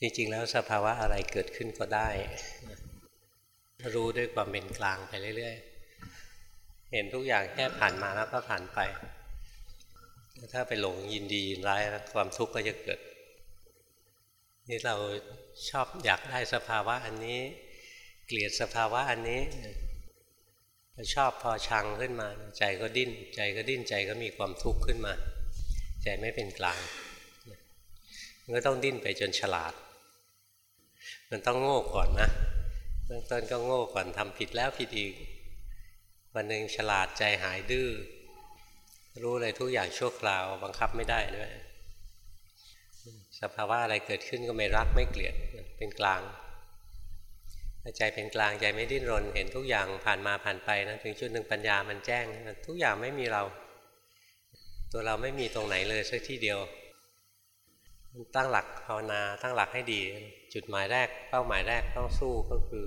จริงๆ แล้วสภาวะอะไรเกิดขึ้นก็ได้ รู้ด้วยความเป็นกลางไปเรื่อยๆ เห็นทุกอย่างแค่ผ่านมาแล้วก็ผ่านไป ถ้าไปหลงยินดียินร้ายความทุกข์ก็จะเกิด นี่เราชอบอยากได้สภาวะอันนี้ เกลียดสภาวะอันนี้ชอบพอชังขึ้นมา ใจก็ดิ้น ใจก็ดิ้นใจก็มีความทุกข์ขึ้นมา ใจไม่เป็นกลางมันก็ต้องดิ้นไปจนฉลาด มันต้องโง่ก่อนนะเบื้องต้นก็โง่ก่อนทำผิดแล้วผิดอีก วันหนึ่งฉลาดใจหายดื้อรู้เลยทุกอย่างชั่วคราวบังคับไม่ได้ด้วยสภาวะอะไรเกิดขึ้นก็ไม่รักไม่เกลียดเป็นกลางใจเป็นกลางใจไม่ดิ้นรน เห็นทุกอย่างผ่านมาผ่านไปนะถึงจุดหนึ่งปัญญามันแจ้งทุกอย่างไม่มีเรา ตัวเราไม่มีตรงไหนเลยสักที่เดียวตั้งหลักภาวนาตั้งหลักให้ดี จุดหมายแรก เป้าหมายแรกต้องสู้ก็คือ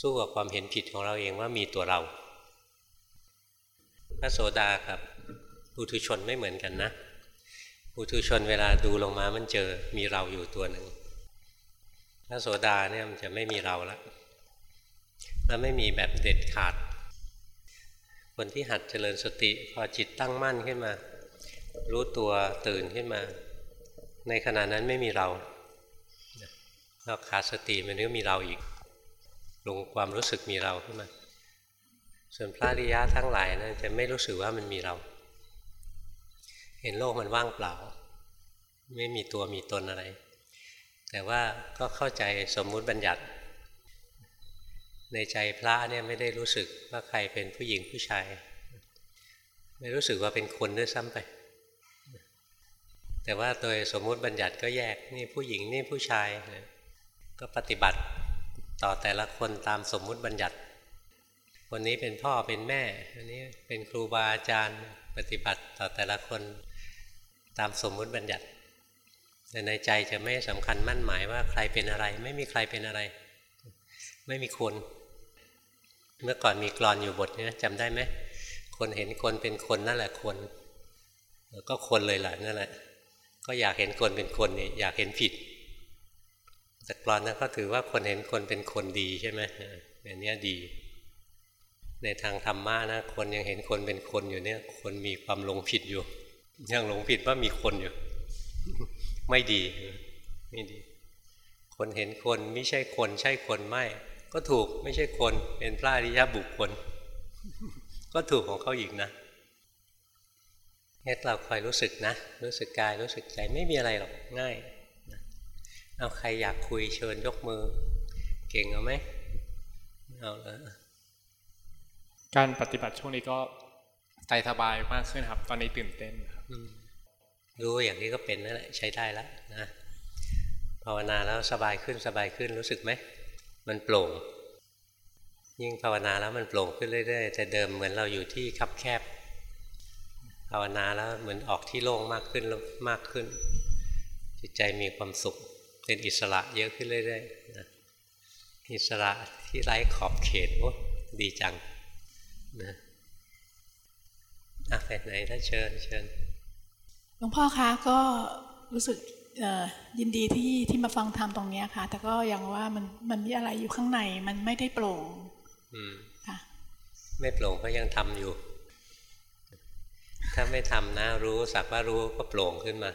สู้กับความเห็นผิดของเราเองว่ามีตัวเรา พระโสดากับอุทุชนไม่เหมือนกันนะอุทุชนเวลาดูลงมามันเจอมีเราอยู่ตัวหนึ่งพระโสดาเนี่ยมันจะไม่มีเราล้วแล้วไม่มีแบบเด็ดขาด คนที่หัดเจริญสติพอจิตตั้งมั่นขึ้นมา รู้ตัวตื่นขึ้นมา ในขณะนั้นไม่มีเรา เราขาดสติมันก็มีเราอีก ลงความรู้สึกมีเราขึ้นมา ส่วนพระริยะทั้งหลายนะั้นจะไม่รู้สึกว่ามันมีเรา เห็นโลกมันว่างเปล่า ไม่มีตัวมีตนอะไร แต่ว่าก็เข้าใจสมมุติบัญญัติ ในใจพระเนี่ยไม่ได้รู้สึกว่าใครเป็นผู้หญิงผู้ชาย ไม่รู้สึกว่าเป็นคนด้วยซ้ำไปแต่ว่าโดยสมมุติบัญญัติก็แยกนี่ผู้หญิงนี่ผู้ชาย ก็ปฏิบัติต่อแต่ละคนตามสมมุติบัญญัติ คนนี้เป็นพ่อเป็นแม่อันนี้เป็นครูบาอาจารย์ปฏิบัติต่อแต่ละคนตามสมมุติบัญญัติแต่ในใจจะไม่สำคัญมั่นหมายว่าใครเป็นอะไร ไม่มีใครเป็นอะไร ไม่มีคน เมื่อก่อนมีกรอนอยู่บทนี้จำได้ไหมคนเห็นคนเป็นคนนั่นแหละคนก็คนเลยแหละนั่นแหละ ก็อยากเห็นคนเป็นคนนี่อยากเห็นผิด แต่กรอนนั้นก็ถือว่าคนเห็นคนเป็นคนดีใช่ไหมแบบนี้ดี ในทางธรรมะนะ คนยังเห็นคนเป็นคนอยู่เนี่ย คนมีความหลงผิดอยู่ ยังหลงผิดว่ามีคนอยู่ ไม่ดีไม่ดี คนเห็นคนไม่ใช่คน ใช่คนไม่ ก็ถูกไม่ใช่คน เป็นพระอริยบุคคล ก็ถูกของเขาอีกนะเนี่ยเราคอยรู้สึกนะ รู้สึกกายรู้สึกใจไม่มีอะไรหรอกง่าย เอาใครอยากคุยเชิญยกมือ เก่งเอาไหมเอาแล้วการปฏิบัติช่วงนี้ก็ใจสบายมากขึ้นครับ ตอนนี้ตื่นเต้นครับรู้อย่างนี้ก็เป็นนั่นแหละใช้ได้แล้วนะภาวนาแล้วสบายขึ้นสบายขึ้นรู้สึกไหมมันโปร่ง ยิ่งภาวนาแล้วมันโปร่งขึ้นเรื่อยๆแต่เดิมเหมือนเราอยู่ที่คับแคบ ภาวนาแล้วเหมือนออกที่โล่งมากขึ้นมากขึ้น จิตใจมีความสุข เป็นอิสระเยอะขึ้นเรื่อยๆนะอิสระที่ไร้ขอบเขตโอ้ดีจังนะอะไปไหนถ้าเชิญเชิญหลวงพ่อคะก็รู้สึกยินดีที่ที่มาฟังธรรมตรงนี้ค่ะ แต่ก็ยังว่ามันมันมีอะไรอยู่ข้างในมันไม่ได้โปร่งค่ะไม่โปร่งก็ยังทำอยู่ ถ้าไม่ทำนะรู้สักว่ารู้ก็โปร่งขึ้นมา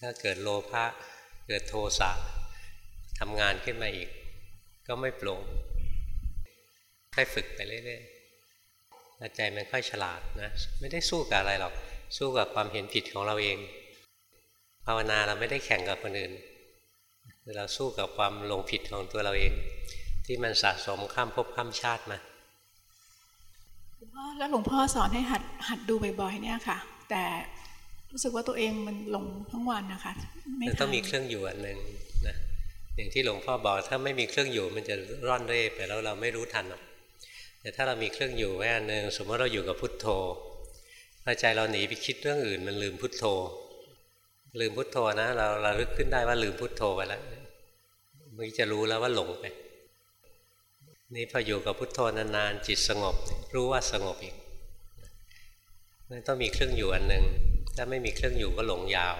ถ้าเกิดโลภะ เกิดโทสะทำงานขึ้นมาอีก ก็ไม่โปร่งค่อยฝึกไปเรื่อยๆใจมันค่อยฉลาดนะ ไม่ได้สู้กับอะไรหรอก สู้กับความเห็นผิดของเราเอง ภาวนาเราไม่ได้แข่งกับคนอื่น เราสู้กับความหลงผิดของตัวเราเอง ที่มันสะสมข้ามภพข้ามชาติมาแล้วหลวงพ่อสอนให้หัดหัดดูบ่อยๆเนี่ยค่ะ แต่ รู้สึกว่าตัวเองมันหลงทั้งวันนะคะไม่ต้องมีเครื่องอยู่อันหนึ่งนะอย่างที่หลวงพ่อบอกถ้าไม่มีเครื่องอยู่มันจะร่อนเร่ไปแล้วเราไม่รู้ทันหรอกแต่ถ้าเรามีเครื่องอยู่ไว้อันหนึ่งสมมติเราอยู่กับพุทโธพอใจเราหนีไปคิดเรื่องอื่น มันลืมพุทโธ ลืมพุทโธนะ เราเราลึกขึ้นได้ว่าลืมพุทโธไปแล้วมันจะรู้แล้วว่าหลงไป นี่พออยู่กับพุทโธนานๆจิตสงบ รู้ว่าสงบอีกนั่นต้องมีเครื่องอยู่อันหนึ่ง ถ้าไม่มีเครื่องอยู่ก็หลงยาว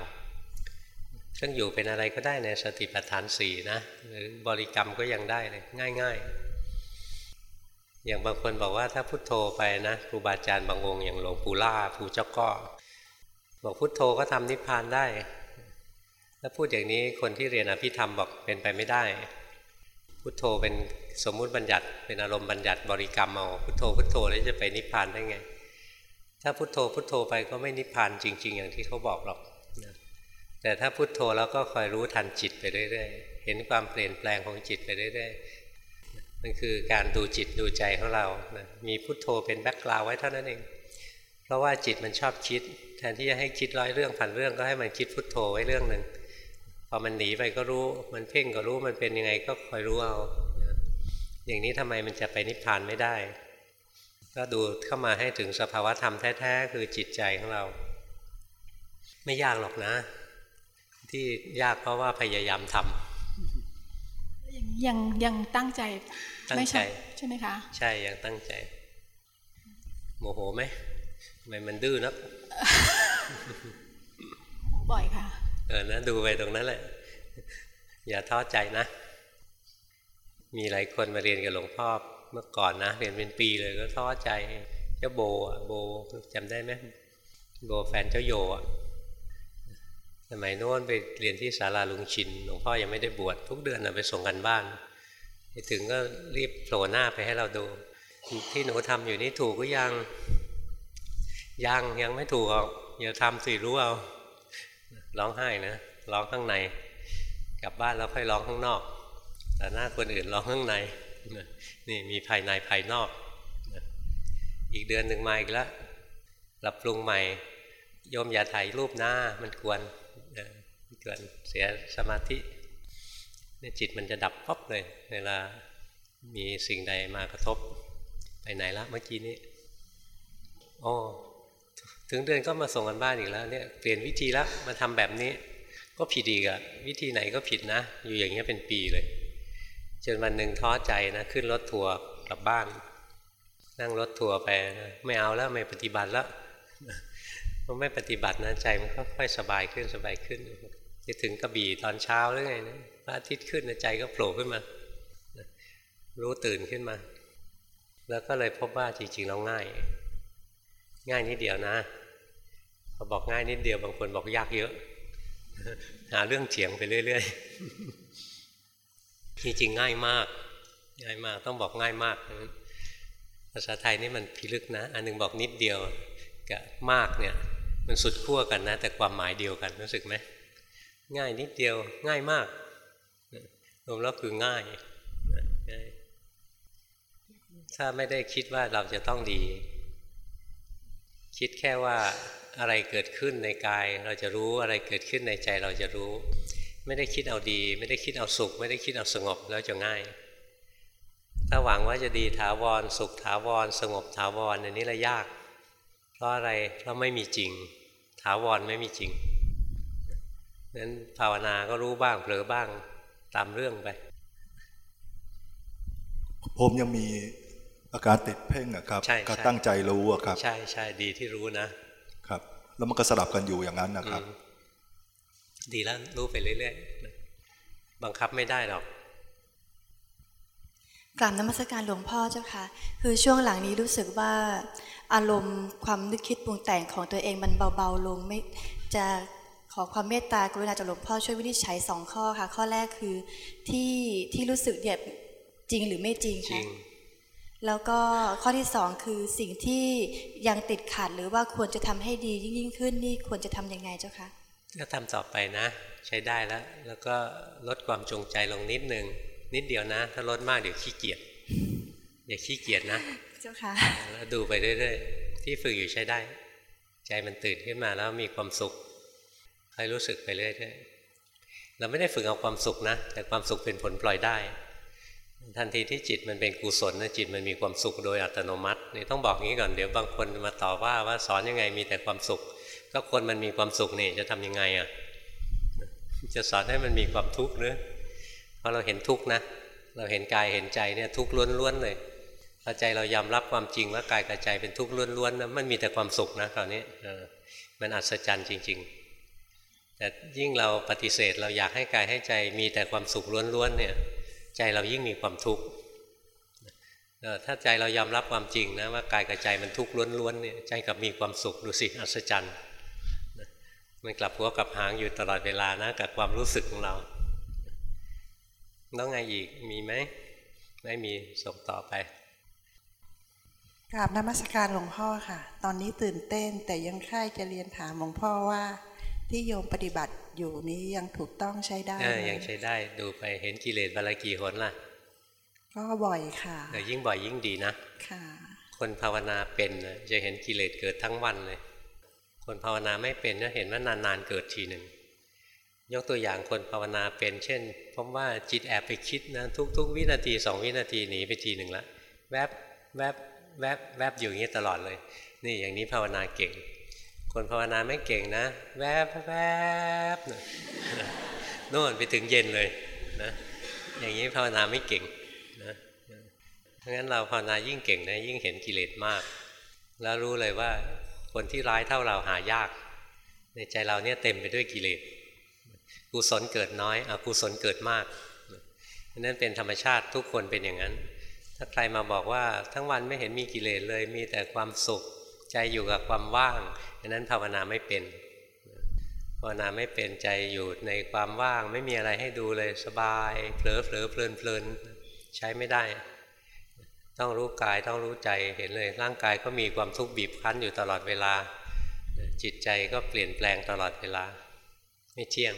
เครื่องอยู่เป็นอะไรก็ได้ในสติปัฏฐานสี่นะหรือบริกรรมก็ยังได้เลยง่าย ๆ อย่างบางคนบอกว่าถ้าพุทโธไปนะครูบาอาจารย์บางองค์อย่างหลวงปู่ล่าปู่เจ้าก้อบอกพุทโธก็ทำนิพพานได้ถ้าพูดอย่างนี้คนที่เรียนอภิธรรมบอกเป็นไปไม่ได้ พุทโธเป็นสมมุติบัญญัติเป็นอารมณ์บัญญัติบริกรรมเอาพุทโธพุทโธแล้วจะไปนิพพานได้ไง ถ้าพุทโธพุทโธไปก็ไม่นิพพานจริง ๆ อย่างที่เขาบอกหรอกนะแต่ถ้าพุทโธแล้วก็คอยรู้ทันจิตไปเรื่อยๆ เห็นความเปลี่ยนแปลงของจิตไปเรื่อยๆ มันคือการดูจิตดูใจของเรานะมีพุทโธเป็นแบ็กกราวไว้เท่านั้นเอง เพราะว่าจิตมันชอบคิด แทนที่จะให้คิดร้อยเรื่องพันเรื่องก็ให้มันคิดพุทโธไว้เรื่องหนึ่งพอมันหนีไปก็รู้ มันเพ่งก็รู้ มันเป็นยังไงก็คอยรู้เอา อย่างนี้ทำไมมันจะไปนิพพานไม่ได้ ก็ดูเข้ามาให้ถึงสภาวะธรรมแท้ๆ คือจิตใจของเรา ไม่ยากหรอกนะ ที่ยากเพราะว่าพยายามทำอย่างนี้ยังยังตั้งใจตั้งไม่ใจใช่ใช่ไหมคะ ใช่ยังตั้งใจโมโหไหมทำไมมันดื้อนักบ่อยค่ะ เออนะดูไปตรงนั้นแหละ อย่าท้อใจนะ มีหลายคนมาเรียนกับหลวงพ่อ เมื่อก่อนนะเรียนเป็นปีเลยก็ท้อใจเจ้าโบอะโบจำได้ไหมโบแฟนเจ้าโยอะสมัยโน้นไปเรียนที่ศาลาลุงชินหลวงพ่อยังไม่ได้บวชทุกเดือนนะไปส่งกันบ้านไปถึงก็รีบโผล่หน้าไปให้เราดู ที่หนูทำอยู่นี่ถูกก็ยัง ยังยังไม่ถูกหรอกอย่าทำสิรู้เอาร้องไห้นะร้องข้างใน กลับบ้านแล้วค่อยร้องข้างนอก แต่หน้าคนอื่นร้องข้างใน นี่มีภายในภายนอกอีกเดือนหนึ่งมาอีกแล้วปรับปรุงใหม่โยมอย่าถ่ายรูปหน้ามันกวนกวนเสียสมาธิเนี่ยจิตมันจะดับป๊อบเลย เวลามีสิ่งใดมากระทบไปไหนละเมื่อกี้นี้โอ้ถึงเดือนก็มาส่งกันบ้านอีกแล้วเนี่ยเปลี่ยนวิธีแล้วมาทำแบบนี้ ก็ผิดอีกอะวิธีไหนก็ผิดนะ อยู่อย่างเงี้ยเป็นปีเลย จนวันหนึ่งท้อใจนะขึ้นรถทัวร์กลับบ้าน นั่งรถทัวร์ไปนะไม่เอาแล้วไม่ปฏิบัติแล้วพอไม่ปฏิบัตินะใจมันก็ค่อยสบายขึ้นสบายขึ้นจะถึงกระบี่ตอนเช้าหรือไงนะพระอาทิตย์ขึ้นใจก็โผล่ขึ้นมา รู้ตื่นขึ้นมา แล้วก็เลยพบว่าจริงๆเราง่าย ง่ายนิดเดียวนะพอบอกง่ายนิดเดียวบางคนบอกยากเยอะ หาเรื่องเฉียงไปเรื่อย ๆ จริงๆง่ายมาก ง่ายมากต้องบอกง่ายมากภาษาไทยนี่มันพิลึกนะ อันนึงบอกนิดเดียวกับมากเนี่ยมันสุดขั้วกันนะ แต่ความหมายเดียวกันรู้สึกไหมง่ายนิดเดียวง่ายมากรวมแล้วคือง่ายง่ายถ้าไม่ได้คิดว่าเราจะต้องดี คิดแค่ว่าอะไรเกิดขึ้นในกาย เราจะรู้อะไรเกิดขึ้นในใจเราจะรู้ ไม่ได้คิดเอาดี ไม่ได้คิดเอาสุข ไม่ได้คิดเอาสงบแล้วจะง่าย ถ้าหวังว่าจะดีถาวร สุขถาวร สงบถาวรอันนี้ละยาก เพราะอะไรเพราะไม่มีจริง ถาวรไม่มีจริงนั้นภาวนาก็รู้บ้างเผลอบ้างตามเรื่องไป ผมยังมีอาการติดเพ่งอะครับใช่ก็ใช่ตั้งใจรู้อะครับ ใช่ใช่ดีที่รู้นะครับ แล้วมันก็สลับกันอยู่อย่างนั้นนะครับอืม ดีแล้วรู้ไปเรื่อยๆบังคับไม่ได้หรอกกราบนมัสการหลวงพ่อเจ้าค่ะ คือช่วงหลังนี้รู้สึกว่า อารมณ์ความนึกคิดปรุงแต่งของตัวเองมันเบาๆลงไม่จะขอความเมตตากรุณาจากหลวงพ่อช่วยวินิจฉัยสองข้อค่ะ ข้อแรกคือที่ที่รู้สึกเนี่ยจริงหรือไม่จริงจริคะงแล้วก็ข้อที่สองคือสิ่งที่ยังติดขัดหรือว่าควรจะทำให้ดียิ่งยิ่งขึ้นนี่ควรจะทำยังไงเจ้าคะ ก็ทำต่อไปนะ ใช้ได้แล้ว แล้วก็ลดความจงใจลงนิดนึง นิดเดียวนะ ถ้าลดมากเดี๋ยวขี้เกียจอย่าขี้เกียจนะ เจ้าค่ะแล้วดูไปเรื่อยๆ ที่ฝึกอยู่ใช้ได้ ใจมันตื่นขึ้นมาแล้วมีความสุขคอยรู้สึกไปเรื่อยๆเราไม่ได้ฝึกเอาความสุขนะ แต่ความสุขเป็นผลปล่อยได้ ทันทีที่จิตมันเป็นกุศลนะจิตมันมีความสุขโดยอัตโนมัตินี่ต้องบอกงี้ก่อนเดี๋ยวบางคนมาต่อว่าว่าสอนยังไงมีแต่ความสุข ก็คนมันมีความสุขนี่จะทำยังไงอะจะสอนให้มันมีความทุกข์หรือเพราะเราเห็นทุกข์นะ เราเห็นกายเห็นใจเนี่ยทุกข์ล้วนๆเลยพอใจเรายอมรับความจริงว่ากายกับใจเป็นทุกข์ล้วนๆนะมันมีแต่ความสุขนะคราวนี้มันอัศจรรย์จริง ๆ แต่ยิ่งเราปฏิเสธเราอยากให้กายให้ใจมีแต่ความสุขล้วนๆเนี่ยใจเรายิ่งมีความทุกข์ถ้าใจเรายอมรับความจริงนะว่ากายกับใจมันทุกข์ล้วนๆเนี่ยใจกลับมีความสุขดูสิอัศจรรย์ มันกลับหัวกลับหางอยู่ตลอดเวลานะกับความรู้สึกของเราต้องไงอีกมีไหมไม่มีส่งต่อไปกราบนมัสการหลวงพ่อค่ะ ตอนนี้ตื่นเต้นแต่ยังใคร่จะเรียนถามหลวงพ่อว่า ที่โยมปฏิบัติอยู่นี้ยังถูกต้องใช้ได้เออไหมยังใช้ได้ดูไปเห็นกิเลสบาลากี่หนล่ะ ก็บ่อยค่ะเออยิ่งบ่อยยิ่งดีนะ ค่ะ คนภาวนาเป็นนะจะเห็นกิเลสเกิดทั้งวันเลย คนภาวนาไม่เป็นก็เห็นว่านานๆเกิดทีหนึ่งยกตัวอย่างคนภาวนาเป็น เช่นพบว่าจิตแอบไปคิดนะทุก ๆ วินาทีสองวินาทีหนีไปทีหนึ่งละแวบแวบแวบแวบอยู่อย่างนี้ตลอดเลย นี่อย่างนี้ภาวนาเก่ง คนภาวนาไม่เก่งนะ แวบแวบโน่นไปถึงเย็นเลยนะอย่างนี้ภาวนาไม่เก่งนะเพราะงั้นเราภาวนายิ่งเก่งนะยิ่งเห็นกิเลสมาก แล้วรู้เลยว่า คนที่ร้ายเท่าเราหายาก ในใจเราเนี่ยเต็มไปด้วยกิเลสกุศลเกิดน้อยอกุศลเกิดมากนั่นเป็นธรรมชาติทุกคนเป็นอย่างนั้น ถ้าใครมาบอกว่าทั้งวันไม่เห็นมีกิเลสเลย มีแต่ความสุขใจอยู่กับความว่างอันนั้นภาวนาไม่เป็นภาวนาไม่เป็นใจอยู่ในความว่าง ไม่มีอะไรให้ดูเลยสบายเผลอเผลอเพลินเพลินใช้ไม่ได้ ต้องรู้กายต้องรู้ใจเห็นเลยร่างกายก็มีความทุกข์บีบคั้นอยู่ตลอดเวลา จิตใจก็เปลี่ยนแปลงตลอดเวลา ไม่เที่ยง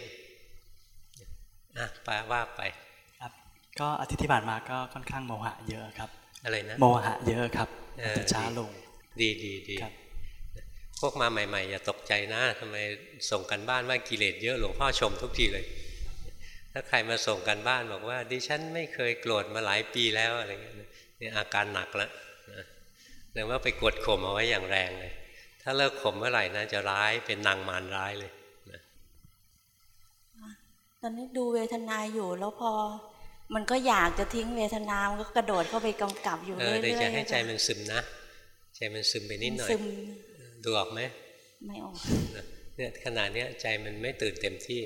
อะปาว่าไปครับ ก็อาทิตย์ที่ผ่านมาก็ค่อนข้างโมหะเยอะครับอะไรนะโมหะเยอะครับเออจะช้าลง ดีดีดีครับพวกมาใหม่ๆ อย่าตกใจนะทำไมส่งกันบ้านว่ากิเลสเยอะหลวงพ่อชมทุกทีเลย ถ้าใครมาส่งกันบ้านบอกว่า ดิฉันไม่เคยโกรธมาหลายปีแล้วอะไรเงี้ย นี่อาการหนักแล้วนะแสดงว่าไปกดข่มเอาไว้อย่างแรงเลย ถ้าเลิกข่มเมื่อไหร่นะจะร้ายเป็นนางมารร้ายเลยนะตอนนี้ดูเวทนาอยู่แล้วพอ มันก็อยากจะทิ้งเวทนา มันก็กระโดดเข้าไปกำกับอยู่เอเรื่ออยๆเดี๋ยวจะให้ใจค่ะมันซึมนะ ใจมันซึมไปนิดหน่อยซึมดูออกไหม ไม่ออก เนี่ยขนาดเนี้ยใจมันไม่ตื่นเต็มที่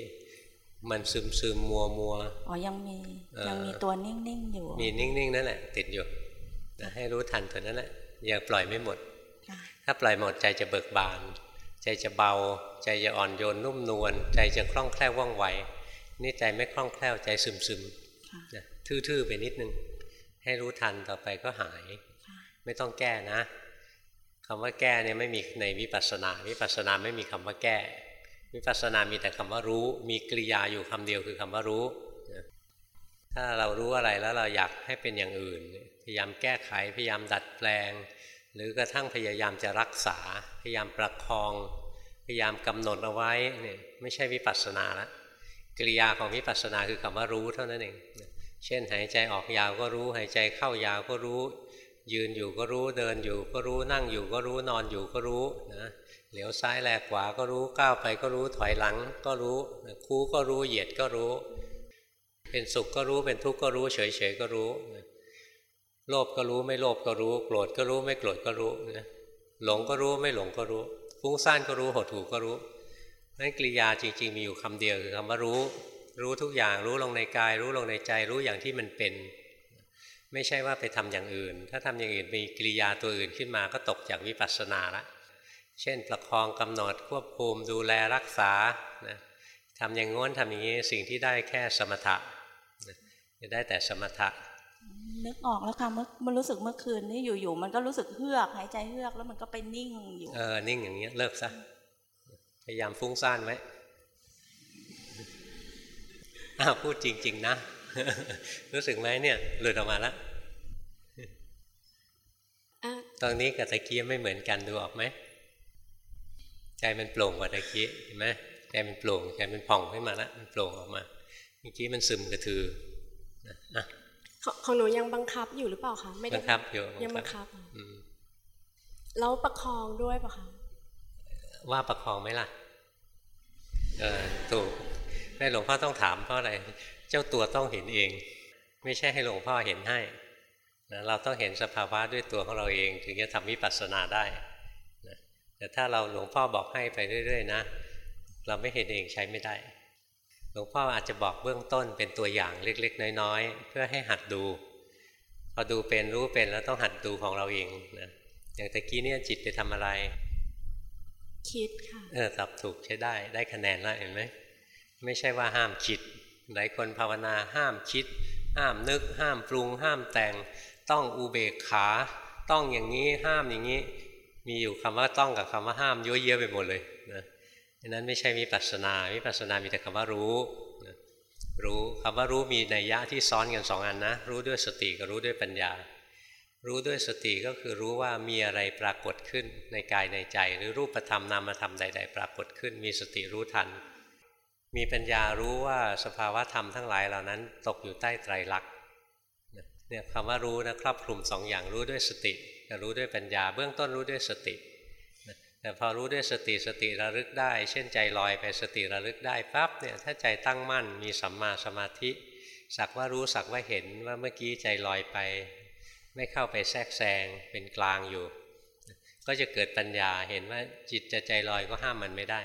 มันซึมซึมมัวมัวอ๋อยังมีเออยังมีตัวนิ่ง ๆ อยู่ มีนิ่ง ๆ นั่นแหละ ติดอยู่ นะให้รู้ทันตัวนั้นแหละอย่าปล่อยไม่หมดค่ะถ้าปล่อยหมดใจจะเบิกบาน ใจจะเบา ใจจะอ่อนโยนนุ่มนวลใจจะคล่องแคล่วว่องไวนี่ใจไม่คล่องแคล่วใจซึมซึมค่ะๆนะทื่อๆไปนิดนึง ให้รู้ทันต่อไปก็หาย ไม่ต้องแก้นะคำว่าแก้เนี่ยไม่มีในวิปัสสนาวิปัสสนาไม่มีคำว่าแก้วิปัสสนามีแต่คำว่ารู้ มีกริยาอยู่คำเดียวคือคำว่ารู้นะ ถ้าเรารู้อะไรแล้วเราอยากให้เป็นอย่างอื่น พยายามแก้ไขพยายามดัดแปลง หรือกระทั่งพยายามจะรักษา พยายามประคอง พยายามกำหนดเอาไว้เนี่ยไม่ใช่วิปัสสนาละกริยาของวิปัสสนาคือคำว่ารู้เท่านั้นเองเช่นหายใจออกยาวก็รู้ หายใจเข้ายาวก็รู้ ยืนอยู่ก็รู้เดินอยู่ก็รู้นั่งอยู่ก็รู้นอนอยู่ก็รู้นะเหลียวซ้ายแลขวาก็รู้ก้าวไปก็รู้ถอยหลังก็รู้คู่ก็รู้เหยียดก็รู้ เป็นสุขก็รู้เป็นทุกข์ก็รู้ เฉยๆก็รู้ โลภก็รู้ไม่โลภก็รู้ โกรธก็รู้ไม่โกรธก็รู้นะหลงก็รู้ไม่หลงก็รู้ฟุ้งซ่านก็รู้หดหู่ก็รู้นั่นกิริยาจริง ๆ มีอยู่คำเดียวคือคำว่ารู้ รู้ทุกอย่างรู้ลงในกาย รู้ลงในใจรู้อย่างที่มันเป็น ไม่ใช่ว่าไปทำอย่างอื่น ถ้าทำอย่างอื่นมีกิริยาตัวอื่นขึ้นมาก็ตกจากวิปัสสนาละเช่น ประคองกำหนดควบคุมดูแลรักษานะทำอย่างง้นทำอย่างนี้สิ่งที่ได้แค่สมถะ จะได้แต่สมถะนึกออกแล้วค่ะเมื่อมันรู้สึกเมื่อคืนนี้อยู่ๆมันก็รู้สึกเฮือกหายใจเฮือกแล้วมันก็ไปนิ่งอยู่เออนิ่งอย่างเงี้ยเลิกซะพยายามฟุ้งซ่านไว้อ้าวพูดจริง ๆ นะ รู้สึกไหมเนี่ย หลุดออกมาแล้วอะตอนนี้กับตะกี้ไม่เหมือนกันดูออกไหมใจมันโปร่งกว่าตะกี้เห็นไหมใจมันโปร่งใจมันผ่องขึ้นมาแล้วมันโปร่งออกมาเมื่อกี้มันซึมกระทือนะอะ ของของหนูยังบังคับอยู่หรือเปล่าคะไม่ได้บังคับอยู่ยังบังคับอืมแล้วประคองด้วยปะคะว่าประคองไหมล่ะเออถูกแม่หลวงพ่อต้องถามเพราะอะไร เจ้าตัวต้องเห็นเอง ไม่ใช่ให้หลวงพ่อเห็นให้นะเราต้องเห็นสภาวะด้วยตัวของเราเอง ถึงจะทำวิปัสสนาได้นะแต่ถ้าเราหลวงพ่อบอกให้ไปเรื่อย ๆ นะ เราไม่เห็นเองใช้ไม่ได้ หลวงพ่ออาจจะบอกเบื้องต้นเป็นตัวอย่างเล็ก ๆ น้อยๆ เพื่อให้หัดดู พอดูเป็นรู้เป็นแล้วต้องหัดดูของเราเองนะอย่างตะกี้เนี่ยจิตไปทำอะไร คิดค่ะเออตอบถูกใช้ได้ได้คะแนนแล้วเห็นไหมไม่ใช่ว่าห้ามคิดหลายคนภาวนาห้ามคิด ห้ามนึก ห้ามปรุง ห้ามแต่ง ต้องอุเบกขา ต้องอย่างนี้ห้ามอย่างนี้ มีอยู่คำว่าต้องกับคำว่าห้ามเยอะแยะไปหมดเลย นั้นไม่ใช่วิปัสสนาวิปัสสนามีแต่คำว่ารู้รู้คำว่ารู้มีนัยยะที่ซ้อนกันสองอันนะ รู้ด้วยสติกับรู้ด้วยปัญญา รู้ด้วยสติก็คือรู้ว่ามีอะไรปรากฏขึ้นในกายในใจ หรือรูปธรรมนามธรรมใด ๆ ปรากฏขึ้น มีสติรู้ทัน มีปัญญารู้ว่าสภาวะธรรมทั้งหลายเหล่านั้น ตกอยู่ใต้ไตรลักษณ์เนี่ยคำว่ารู้นะครอบคลุมสองอย่างรู้ด้วยสติกับรู้ด้วยปัญญา เบื้องต้นรู้ด้วยสติ แต่พอรู้ด้วยสติสติระลึกได้ เช่นใจลอยไปสติระลึกได้ปั๊บเนี่ยถ้าใจตั้งมั่นมีสัมมาสมาธิ สักว่ารู้สักว่าเห็นว่าเมื่อกี้ใจลอยไป ไม่เข้าไปแทรกแซงเป็นกลางอยู่ ก็จะเกิดปัญญาเห็นว่าจิตจะใจลอยก็ห้ามมันไม่ได้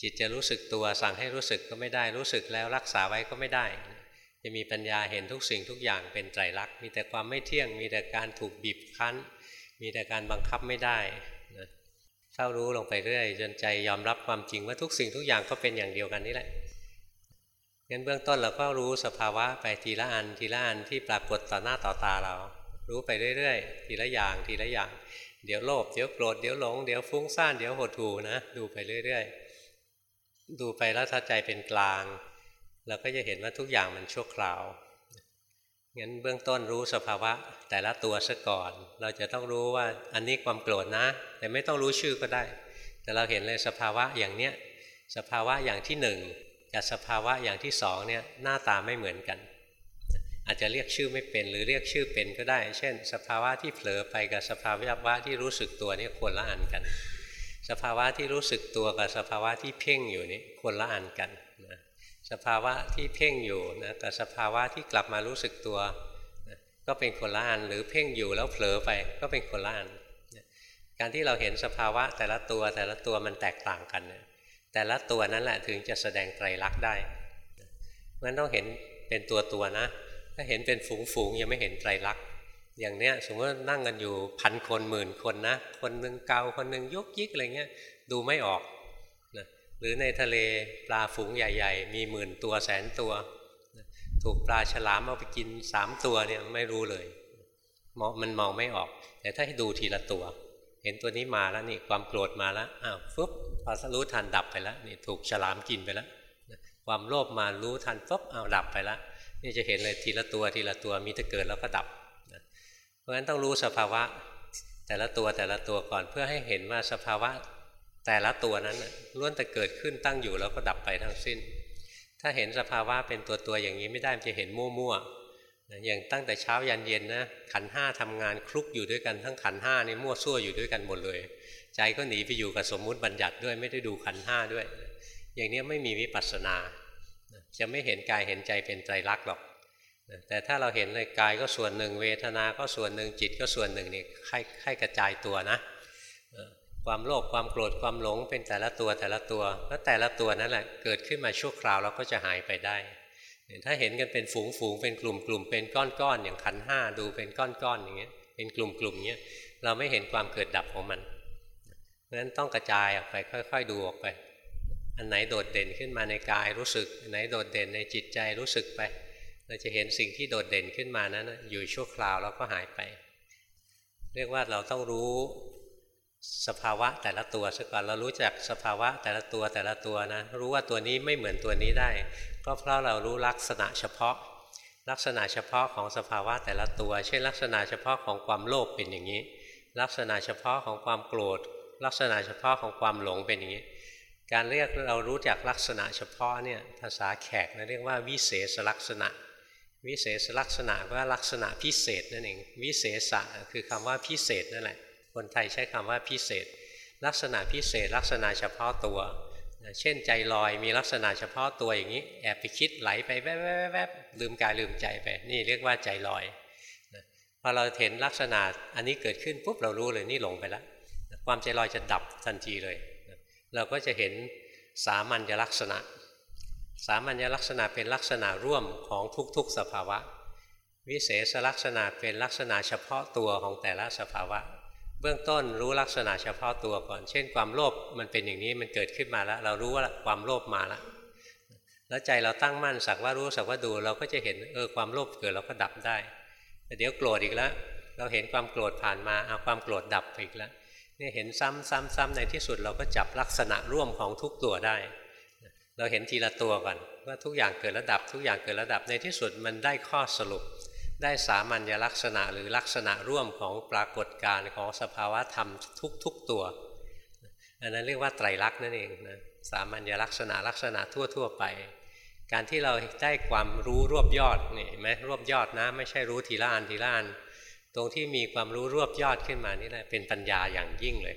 จิตจะรู้สึกตัวสั่งให้รู้สึกก็ไม่ได้รู้สึกแล้วรักษาไว้ก็ไม่ได้ จะมีปัญญาเห็นทุกสิ่งทุกอย่างเป็นไตรลักษณ์มีแต่ความไม่เที่ยงมีแต่การถูกบีบคั้น มีแต่การบังคับไม่ได้ เฝ้ารู้ลงไปเรื่อยจนใจยอมรับความจริงว่าทุกสิ่งทุกอย่างก็เป็นอย่างเดียวกันนี่แหละงั้นเบื้องต้นเราก็รู้สภาวะไปทีละอันทีละอันที่ปรากฏต่อหน้าต่อตาเรา รู้ไปเรื่อยๆ ทีละอย่างทีละอย่าง เดี๋ยวโลภเดี๋ยวโกรธเดี๋ยวหลงเดี๋ยวฟุ้งซ่านเดี๋ยวหดหู่นะดูไปเรื่อยๆ ดูไปแล้วถ้าใจเป็นกลาง เราก็จะเห็นว่าทุกอย่างมันชั่วคราว งั้นเบื้องต้นรู้สภาวะแต่ละตัวซะก่อน เราจะต้องรู้ว่าอันนี้ความโกรธนะ แต่ไม่ต้องรู้ชื่อก็ได้ แต่เราเห็นเลยสภาวะอย่างเนี้ยสภาวะอย่างที่หนึ่งกับสภาวะอย่างที่สองเนี่ยหน้าตาไม่เหมือนกัน อาจจะเรียกชื่อไม่เป็นหรือเรียกชื่อเป็นก็ได้ เช่น สภาวะที่เผลอไปกับสภาวะที่รู้สึกตัวนี่คนละอันกัน สภาวะที่รู้สึกตัวกับสภาวะที่เพ่งอยู่นี่คนละอันกัน สภาวะที่เพ่งอยู่นะกับสภาวะที่กลับมารู้สึกตัวนะก็เป็นคนละอันหรือเพ่งอยู่แล้วเผลอไปก็เป็นคนละอันนะการที่เราเห็นสภาวะแต่ละตัวแต่ละตัวมันแตกต่างกันนะแต่ละตัวนั้นแหละถึงจะแสดงไตรลักษณ์ได้เพราะนั้นต้องเห็นเป็นตัวตัวนะ ถ้าเห็นเป็นฝูงฝูงยังไม่เห็นไตรลักษณ์อย่างเนี้ยสมมตินั่งกันอยู่พันคนหมื่นคนนะ คนหนึ่งเกาคนหนึ่งยกยิกอะไรเงี้ยดูไม่ออก หรือในทะเลปลาฝูงใหญ่ ๆ มีหมื่นตัวแสนตัว ถูกปลาฉลามเอาไปกินสามตัวเนี่ยไม่รู้เลยมองมันมองไม่ออก แต่ถ้าให้ดูทีละตัว เห็นตัวนี้มาแล้วนี่ความโกรธมาแล้วอ้าวฟึบพอรู้ทันดับไปแล้วนี่ถูกฉลามกินไปแล้วความโลภมารู้ทันปุ๊บอ้าวดับไปแล้วนี่จะเห็นเลยทีละตัวทีละตัวมีแต่เกิดแล้วก็ดับนะเพราะฉะนั้นต้องรู้สภาวะแต่ละตัวแต่ละตัวก่อนเพื่อให้เห็นว่าสภาวะ แต่ละตัวนั้นล้วนแต่เกิดขึ้นตั้งอยู่แล้วก็ดับไปทั้งสิ้น ถ้าเห็นสภาวะเป็นตัวตัวอย่างนี้ไม่ได้มันจะเห็นมั่วๆอย่างตั้งแต่เช้ายันเย็นนะขันห้าทำงานคลุกอยู่ด้วยกันทั้งขันห้านี่มั่วซั่วอยู่ด้วยกันหมดเลย ใจก็หนีไปอยู่กับสมมุติบัญญัติด้วยไม่ได้ดูขันห้าด้วย อย่างนี้ไม่มีวิปัสสนาจะไม่เห็นกายเห็นใจเป็นไตรลักษณ์หรอกแต่ถ้าเราเห็นเลยกายก็ส่วนหนึ่งเวทนา ก็ส่วนหนึ่งจิตก็ส่วนหนึ่งนี่ค่อยกระจายตัวนะ ความโลภความโกรธความหลงเป็นแต่ละตัวแต่ละตัว แล้วแต่ละตัวนั่นแหละเกิดขึ้นมาชั่วคราวแล้วก็จะหายไปได้ ถ้าเห็นกันเป็นฝูงฝูงเป็นกลุ่มกลุ่มเป็นก้อนก้อนอย่างขันห้าดูเป็นก้อนก้อนอย่างเงี้ยเป็นกลุ่มกลุ่มเงี้ยเราไม่เห็นความเกิดดับของมันเพราะฉะนั้นต้องกระจายออกไปค่อย ๆ ดูออกไป อันไหนโดดเด่นขึ้นมาในกายรู้สึกอันไหนโดดเด่นในจิตใจรู้สึกไป เราจะเห็นสิ่งที่โดดเด่นขึ้นมานั้นอยู่ชั่วคราวแล้วก็หายไป เรียกว่าเราต้องรู้ สภาวะแต่ละตัวซะก่อนเรารู้จักสภาวะแต่ละตัวแต่ละตัวนะ รู้ว่าตัวนี้ไม่เหมือนตัวนี้ได้ ก็เพราะเรารู้ลักษณะเฉพาะ ลักษณะเฉพาะของสภาวะแต่ละตัว เช่น ลักษณะเฉพาะของความโลภเป็นอย่างนี้ ลักษณะเฉพาะของความโกรธ ลักษณะเฉพาะของความหลงเป็นอย่างนี้ การเรียกเรารู้จักลักษณะเฉพาะเนี่ยภาษาแขกนะเรียกว่าวิเศษลักษณะ วิเศษลักษณะว่าลักษณะพิเศษนั่นเองวิเศษะคือคำว่าพิเศษนั่นแหละ คนไทยใช้คำว่าพิเศษ ลักษณะพิเศษ ลักษณะเฉพาะตัว เช่นใจลอยมีลักษณะเฉพาะตัวอย่างนี้ แอบไปคิดไหลไปแวบๆลืมกายลืมใจไป นี่เรียกว่าใจลอยพอเราเห็นลักษณะอันนี้เกิดขึ้นปุ๊บเรารู้เลยนี่หลงไปแล้วความใจลอยจะดับทันทีเลย เราก็จะเห็นสามัญลักษณะ สามัญลักษณะเป็นลักษณะร่วมของทุกๆสภาวะ วิเศษลักษณะเป็นลักษณะเฉพาะตัวของแต่ละสภาวะ เบื้องต้นรู้ลักษณะเฉพาะตัวก่อน เช่น ความโลภมันเป็นอย่างนี้มันเกิดขึ้นมาแล้ว เรารู้ว่าความโลภมาแล้วแล้วใจเราตั้งมั่นสักว่ารู้สักว่าดู เราก็จะเห็นเออความโลภเกิดเราก็ดับได้แต่เดี๋ยวโกรธอีกแล้ว เราเห็นความโกรธผ่านมาเอาความโกรธดับไปอีกแล้วเนี่ยเห็นซ้ำซ้ำซ้ำในที่สุดเราก็จับลักษณะร่วมของทุกตัวได้ เราเห็นทีละตัวก่อนว่าทุกอย่างเกิดระดับ ทุกอย่างเกิดระดับในที่สุดมันได้ข้อสรุป ได้สามัญลักษณะหรือลักษณะร่วมของปรากฏการณ์ของสภาวะธรรมทุกๆตัว อันนั้นเรียกว่าไตรลักษณ์นั่นเองนะสามัญลักษณะลักษณะทั่ว ๆ ไป การที่เราได้ความรู้รวบยอดนี่เห็นไหมรวบยอดนะ ไม่ใช่รู้ทีละอันทีละอันตรงที่มีความรู้รวบยอดขึ้นมานี่แหละเป็นปัญญาอย่างยิ่งเลย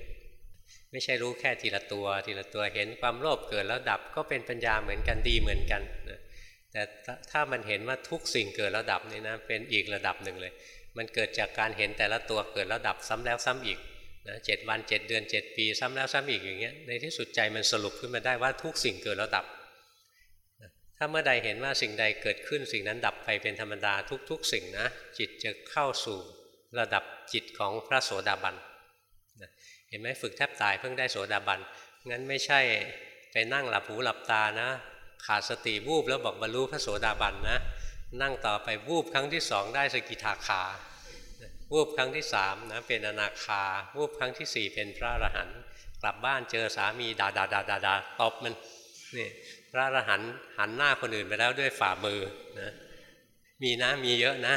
ไม่ใช่รู้แค่ทีละตัว ทีละตัวเห็นความโลภเกิดแล้วดับก็เป็นปัญญาเหมือนกันดีเหมือนกันนะ แต่ถ้ามันเห็นว่าทุกสิ่งเกิดแล้วดับนี่นะเป็นอีกระดับหนึ่งเลย มันเกิดจากการเห็นแต่ละตัวเกิดแล้วดับซ้ำแล้วซ้ำอีกนะเจ็ดวันเจ็ดเดือนเจ็ดปี ซ้ำแล้วซ้ำอีกอย่างเงี้ยในที่สุดใจมันสรุปขึ้นมาได้ว่าทุกสิ่งเกิดแล้วดับ ถ้าเมื่อใดเห็นว่าสิ่งใดเกิดขึ้นสิ่งนั้นดับไปเป็นธรรมดาทุก ๆ สิ่งนะจิตจะเข้าสู่ระดับจิตของพระโสดาบันเห็นไหมฝึกแทบตายเพิ่งได้โสดาบันงั้นไม่ใช่ไปนั่งหลับหูหลับตานะ ขาดสติวูบแล้วบอกบรรลุพระโสดาบันนะนั่งต่อไปวูบครั้งที่สองได้สกิทาคาวูบครั้งที่สามนะเป็นอนาคาวูบครั้งที่สี่เป็นพระอรหันต์กลับบ้านเจอสามีด่าด่าด่าด่าด่าตบมันนี่พระอรหันต์หันหน้าคนอื่นไปแล้วด้วยฝ่ามือนะมีนะมีเยอะนะ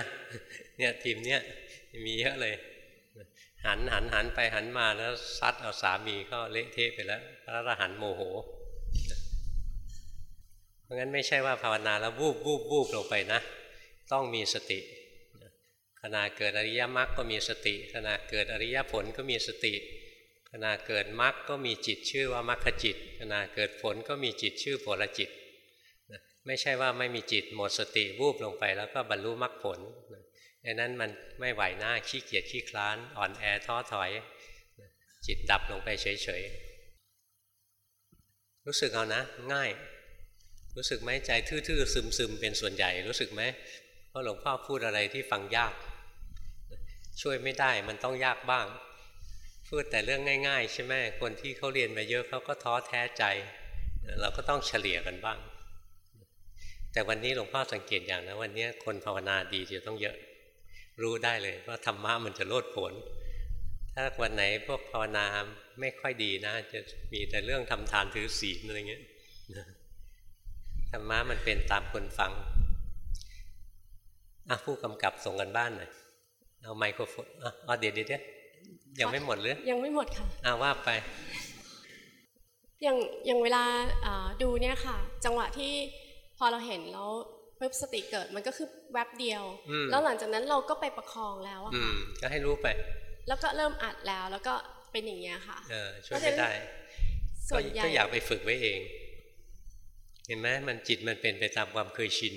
เนี่ยทีมเนี้ยมีเยอะเลย หันหันหันไปหันมาแล้วซัดเอาสามีก็เละเทะไปแล้ว พระอรหันต์โมโห ราะงั้นไม่ใช่ว่าภาวนาแล้ววูบวูบวูบลงไปนะ ต้องมีสติขณะเกิดอริยมรรคก็มีสติขณะเกิดอริยผลก็มีสติขณะเกิดมรรคก็มีจิตชื่อว่ามรรคจิตขณะเกิดผลก็มีจิตชื่อผลจิต ไม่ใช่ว่าไม่มีจิตหมดสติวูบลงไปแล้วก็บรรลุมรรคผลดังนั้นมันไม่ไหวหน้าขี้เกียจขี้คลาน อ่อนแอท้อถอย จิตดับลงไปเฉยๆ รู้สึกเอานะ ง่าย รู้สึกไหมใจทื่อๆซึมๆเป็นส่วนใหญ่รู้สึกไหมเพราะหลวงพ่อพูดอะไรที่ฟังยาก ช่วยไม่ได้มันต้องยากบ้าง พูดแต่เรื่องง่าย ๆ ใช่ไหมคนที่เขาเรียนมาเยอะเขาก็ท้อแท้ใจ เราก็ต้องเฉลี่ยกันบ้าง แต่วันนี้หลวงพ่อสังเกตอย่างนะวันนี้คนภาวนาดีจะต้องเยอะ รู้ได้เลยว่าธรรมะมันจะโลดผลถ้าวันไหนพวกภาวนาไม่ค่อยดีนะ จะมีแต่เรื่องทำทานถือศีลอะไรเงี้ย ธรรมะมันเป็นตามคนฟังอะผู้กำกับส่งกันบ้านหน่อยเอาไมโครโฟนอะเดี๋ยวเดี๋ยวยังไม่หมดหรือยังไม่หมดค่ะอะว่าไปอย่างอย่างเวลาดูเนี่ยค่ะ จังหวะที่พอเราเห็นแล้วปุ๊บสติเกิดมันก็คือแวบเดียว แล้วหลังจากนั้นเราก็ไปประคองแล้วอะค่ะก็ให้รู้ไป แล้วก็เริ่มอัดแล้วแล้วก็เป็นอย่างเงี้ยค่ะ เออช่วยไม่ได้ส่วนใหญ่ก็อยากไปฝึกไว้เอง เห็นไหมมันจิตมันเป็นไปตามความเคยชิน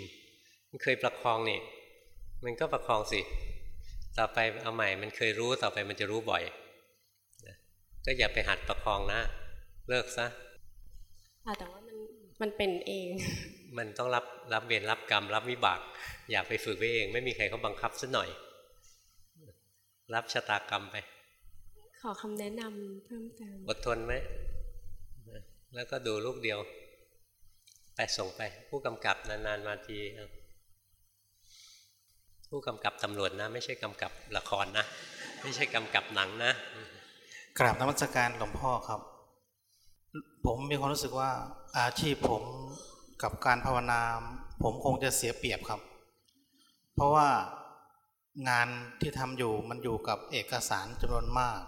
มันเคยประคองนี่ มันก็ประคองสิ ต่อไปเอาใหม่ มันเคยรู้ต่อไปมันจะรู้บ่อย ก็อย่าไปหัดประคองนะ เลิกซะแต่ว่ามันมันเป็นเอง มันต้องรับรับเวรรับกรรม รับวิบาก อย่าไปฝึกไว้เอง ไม่มีใครเขาบังคับซะหน่อย รับชะตากรรมไป ขอคำแนะนำเพิ่มเติมอดทนไหมแล้วก็ดูลูกเดียว ไปส่งไป ผู้กำกับนานๆมาทีผู้กำกับตำรวจนะ ไม่ใช่กำกับละครนะ ไม่ใช่กำกับหนังนะกราบนมัสการหลวงพ่อครับ ผมมีความรู้สึกว่าอาชีพผมกับการภาวนาผมคงจะเสียเปรียบครับ เพราะว่างานที่ทำอยู่มันอยู่กับเอกสารจำนวนมาก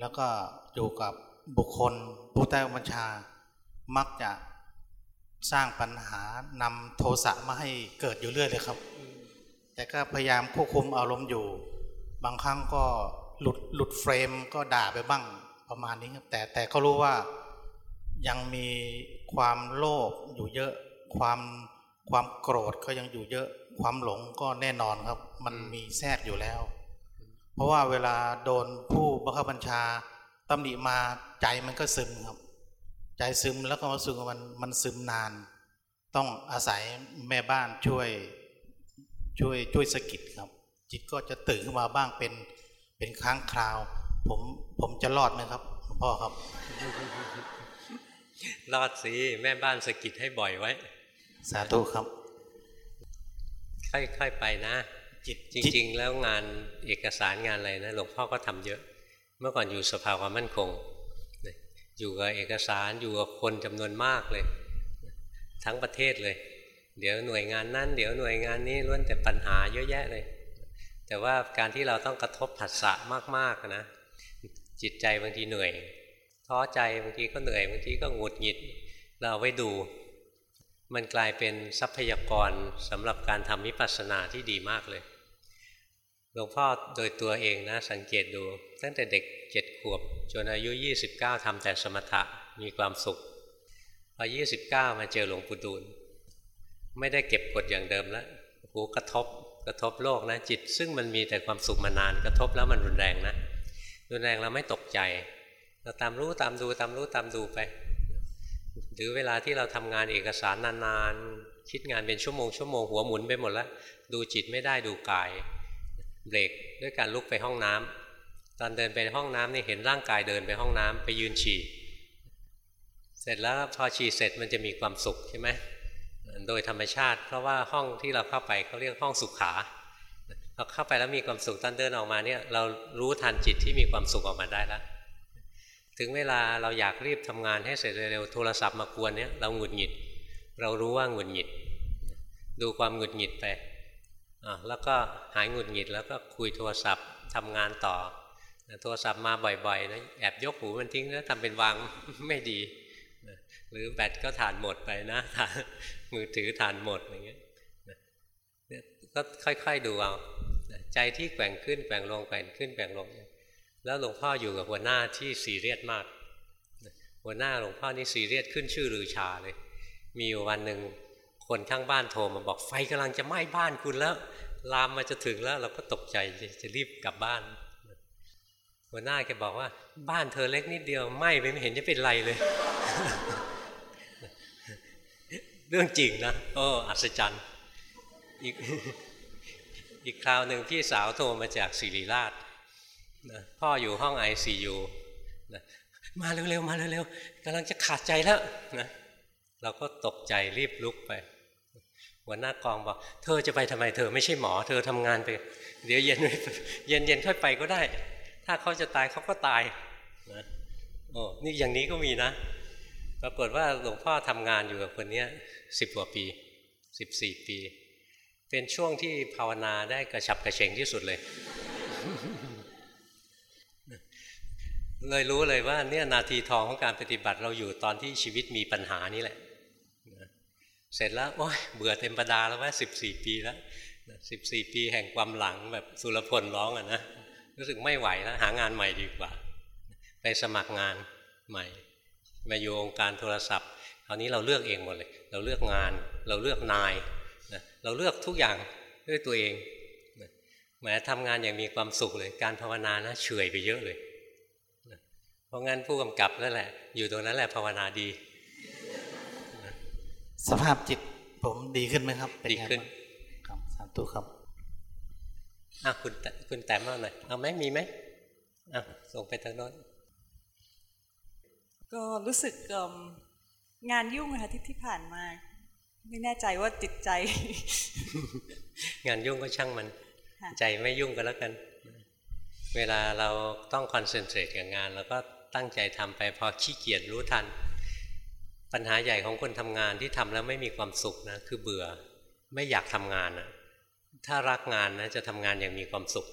แล้วก็อยู่กับบุคคลผู้ใต้บัญชามักจะ สร้างปัญหานำโทสะมาให้เกิดอยู่เรื่อยเลยครับ แต่ก็พยายามควบคุมอารมณ์อยู่ บางครั้งก็หลุดหลุดเฟรมก็ด่าไปบ้างประมาณนี้ครับ แต่แต่ก็รู้ว่ายังมีความโลภอยู่เยอะ ความความโกรธก็ยังอยู่เยอะ ความหลงก็แน่นอนครับ มันมีแทรกอยู่แล้ว เพราะว่าเวลาโดนผู้บังคับบัญชาตำหนิมาใจมันก็ซึมครับ ใจซึมแล้วก็รู้สึกว่ามันมันซึมนาน ต้องอาศัยแม่บ้านช่วยช่วยช่วยสะกิดครับ จิตก็จะตื่นขึ้นมาบ้างเป็นเป็นครั้งคราว ผมผมจะรอดไหมครับหลวงพ่อครับ รอดสิแม่บ้านสะกิดให้บ่อยไว้ สาธุครับ ค่อยๆไปนะจิตจริง ๆ แล้วงานเอกสารงานอะไรนะหลวงพ่อก็ทำเยอะ เมื่อก่อนอยู่สภาความมั่นคง อยู่กับเอกสารอยู่กับคนจำนวนมากเลย ทั้งประเทศเลย เดี๋ยวหน่วยงานนั้นเดี๋ยวหน่วยงานนี้ล้วนแต่ปัญหาเยอะแยะเลย แต่ว่าการที่เราต้องกระทบผัสสะมากๆนะ จิตใจบางทีเหนื่อยท้อใจบางทีก็เหนื่อยบางทีก็หงุดหงิด เราเอาไว้ดู มันกลายเป็นทรัพยากรสำหรับการทำวิปัสสนาที่ดีมากเลย หลวงพ่อโดยตัวเองนะสังเกตดู ตั้งแต่เด็กเจ็ดขวบจนอายุ 29ทำแต่สมถะมีความสุขพอ29 มาเจอหลวงปู่ดูล ไม่ได้เก็บกดอย่างเดิมแล้วโอ้กระทบกระทบโลกนะจิต ซึ่งมันมีแต่ความสุขมานานกระทบแล้วมันรุนแรงนะรุนแรงเราไม่ตกใจเราตามรู้ตามดูตามรู้ตามดูไปหรือเวลาที่เราทำงานเอกสารนานๆคิดงานเป็นชั่วโมงชั่วโมงหัวหมุนไปหมดแล้วดูจิตไม่ได้ดูกาย เบรกด้วยการลุกไปห้องน้ำตอนเดินไปห้องน้ำนี่เห็นร่างกายเดินไปห้องน้ำไปยืนฉี่เสร็จแล้วพอฉี่เสร็จมันจะมีความสุขใช่ไหมโดยธรรมชาติ เพราะว่าห้องที่เราเข้าไปเขาเรียกห้องสุขขาเราเข้าไปแล้วมีความสุขตอนเดินออกมาเนี่ยเรารู้ทันจิตที่มีความสุขออกมาได้แล้วถึงเวลาเราอยากรีบทำงานให้เสร็จเร็วๆโทรศัพท์มากวนเนี่ยเราหงุดหงิด เรารู้ว่าหงุดหงิด ดูความหงุดหงิดไป แล้วก็หายหงุดหงิดแล้วก็คุยโทรศัพท์ทำงานต่อ โทรศัพท์มาบ่อยๆนะแอบยกหูมันทิ้งแล้วทำเป็นวางไม่ดี หรือแบตก็ฐานหมดไปนะมือถือฐานหมดอย่างเงี้ยก็ค่อยๆดูเอาใจที่แกว่งขึ้นแกว่งลงแกว่งขึ้นแกว่งลง แล้วหลวงพ่ออยู่กับหัวหน้าที่ซีเรียสมาก หัวหน้าหลวงพ่อนี่ซีเรียสขึ้นชื่อรือชาเลย มีวันหนึ่งคนข้างบ้านโทรมาบอกไฟกำลังจะไหม้บ้านคุณแล้ว ลามมาจะถึงแล้วเราก็ตกใจจะรีบกลับบ้านหัวหน้าแกบอกว่า บ้านเธอเล็กนิดเดียวไหม้ไปไม่เห็นจะเป็นไรเลย เรื่องจริงนะโอ้อัศจรรย์อีกอีกคราวหนึ่งพี่สาวโทรมาจากศิริราชนะพ่ออยู่ห้องไอซียูนะมาเร็วๆมาเร็วๆกำลังจะขาดใจแล้วนะเราก็ตกใจรีบลุกไป หัวหน้ากองบอก เธอจะไปทำไมเธอไม่ใช่หมอ เธอทำงานไป เดี๋ยวเย็นเย็นเย็นค่อยไปก็ได้ ถ้าเขาจะตายเขาก็ตายนะโอ้นี่อย่างนี้ก็มีนะ ปรากฏว่าหลวงพ่อทำงานอยู่กับคนนี้สิบกว่าปีสิบสี่ปี เป็นช่วงที่ภาวนาได้กระฉับกระเฉงที่สุดเลย เลยรู้เลยว่าเนี่ยนาทีทองของการปฏิบัติเราอยู่ตอนที่ชีวิตมีปัญหานี่แหละ เสร็จแล้วโอ้ยเบื่อเต็มประดาแล้วว่าสิบสี่ปีแล้วสิบสี่ปีแห่งความหลังแบบสุรพลร้องอะนะรู้สึกไม่ไหวแล้วหางานใหม่ดีกว่า ไปสมัครงานใหม่ มาอยู่องค์การโทรศัพท์คราวนี้เราเลือกเองหมดเลย เราเลือกงาน เราเลือกนายนะเราเลือกทุกอย่างด้วยตัวเองนะแม้ทำงานอย่างมีความสุขเลย การภาวนานะเฉยไปเยอะเลยนะเพราะงั้นผู้กำกับนั่นแหละ อยู่ตรงนั้นแหละภาวนาดี สภาพจิตผมดีขึ้นไหมครับดีขึ้นครับสาธุครับอะคุณคุณแต้มเอาหน่อยเอาไหมมีไหมอะส่งไปทางโน้นก็รู้สึกงานยุ่งนะคะที่ที่ผ่านมา ไม่แน่ใจว่าจิตใจ งานยุ่งก็ช่างมัน ใจไม่ยุ่งก็แล้วกัน เวลาเราต้องคอนเซนเทรตกับงานเราก็ตั้งใจทำไปพอขี้เกียจรู้ทัน ปัญหาใหญ่ของคนทำงานที่ทำแล้วไม่มีความสุขนะคือเบื่อไม่อยากทำงานนะถ้ารักงานนะจะทำงานอย่างมีความสุข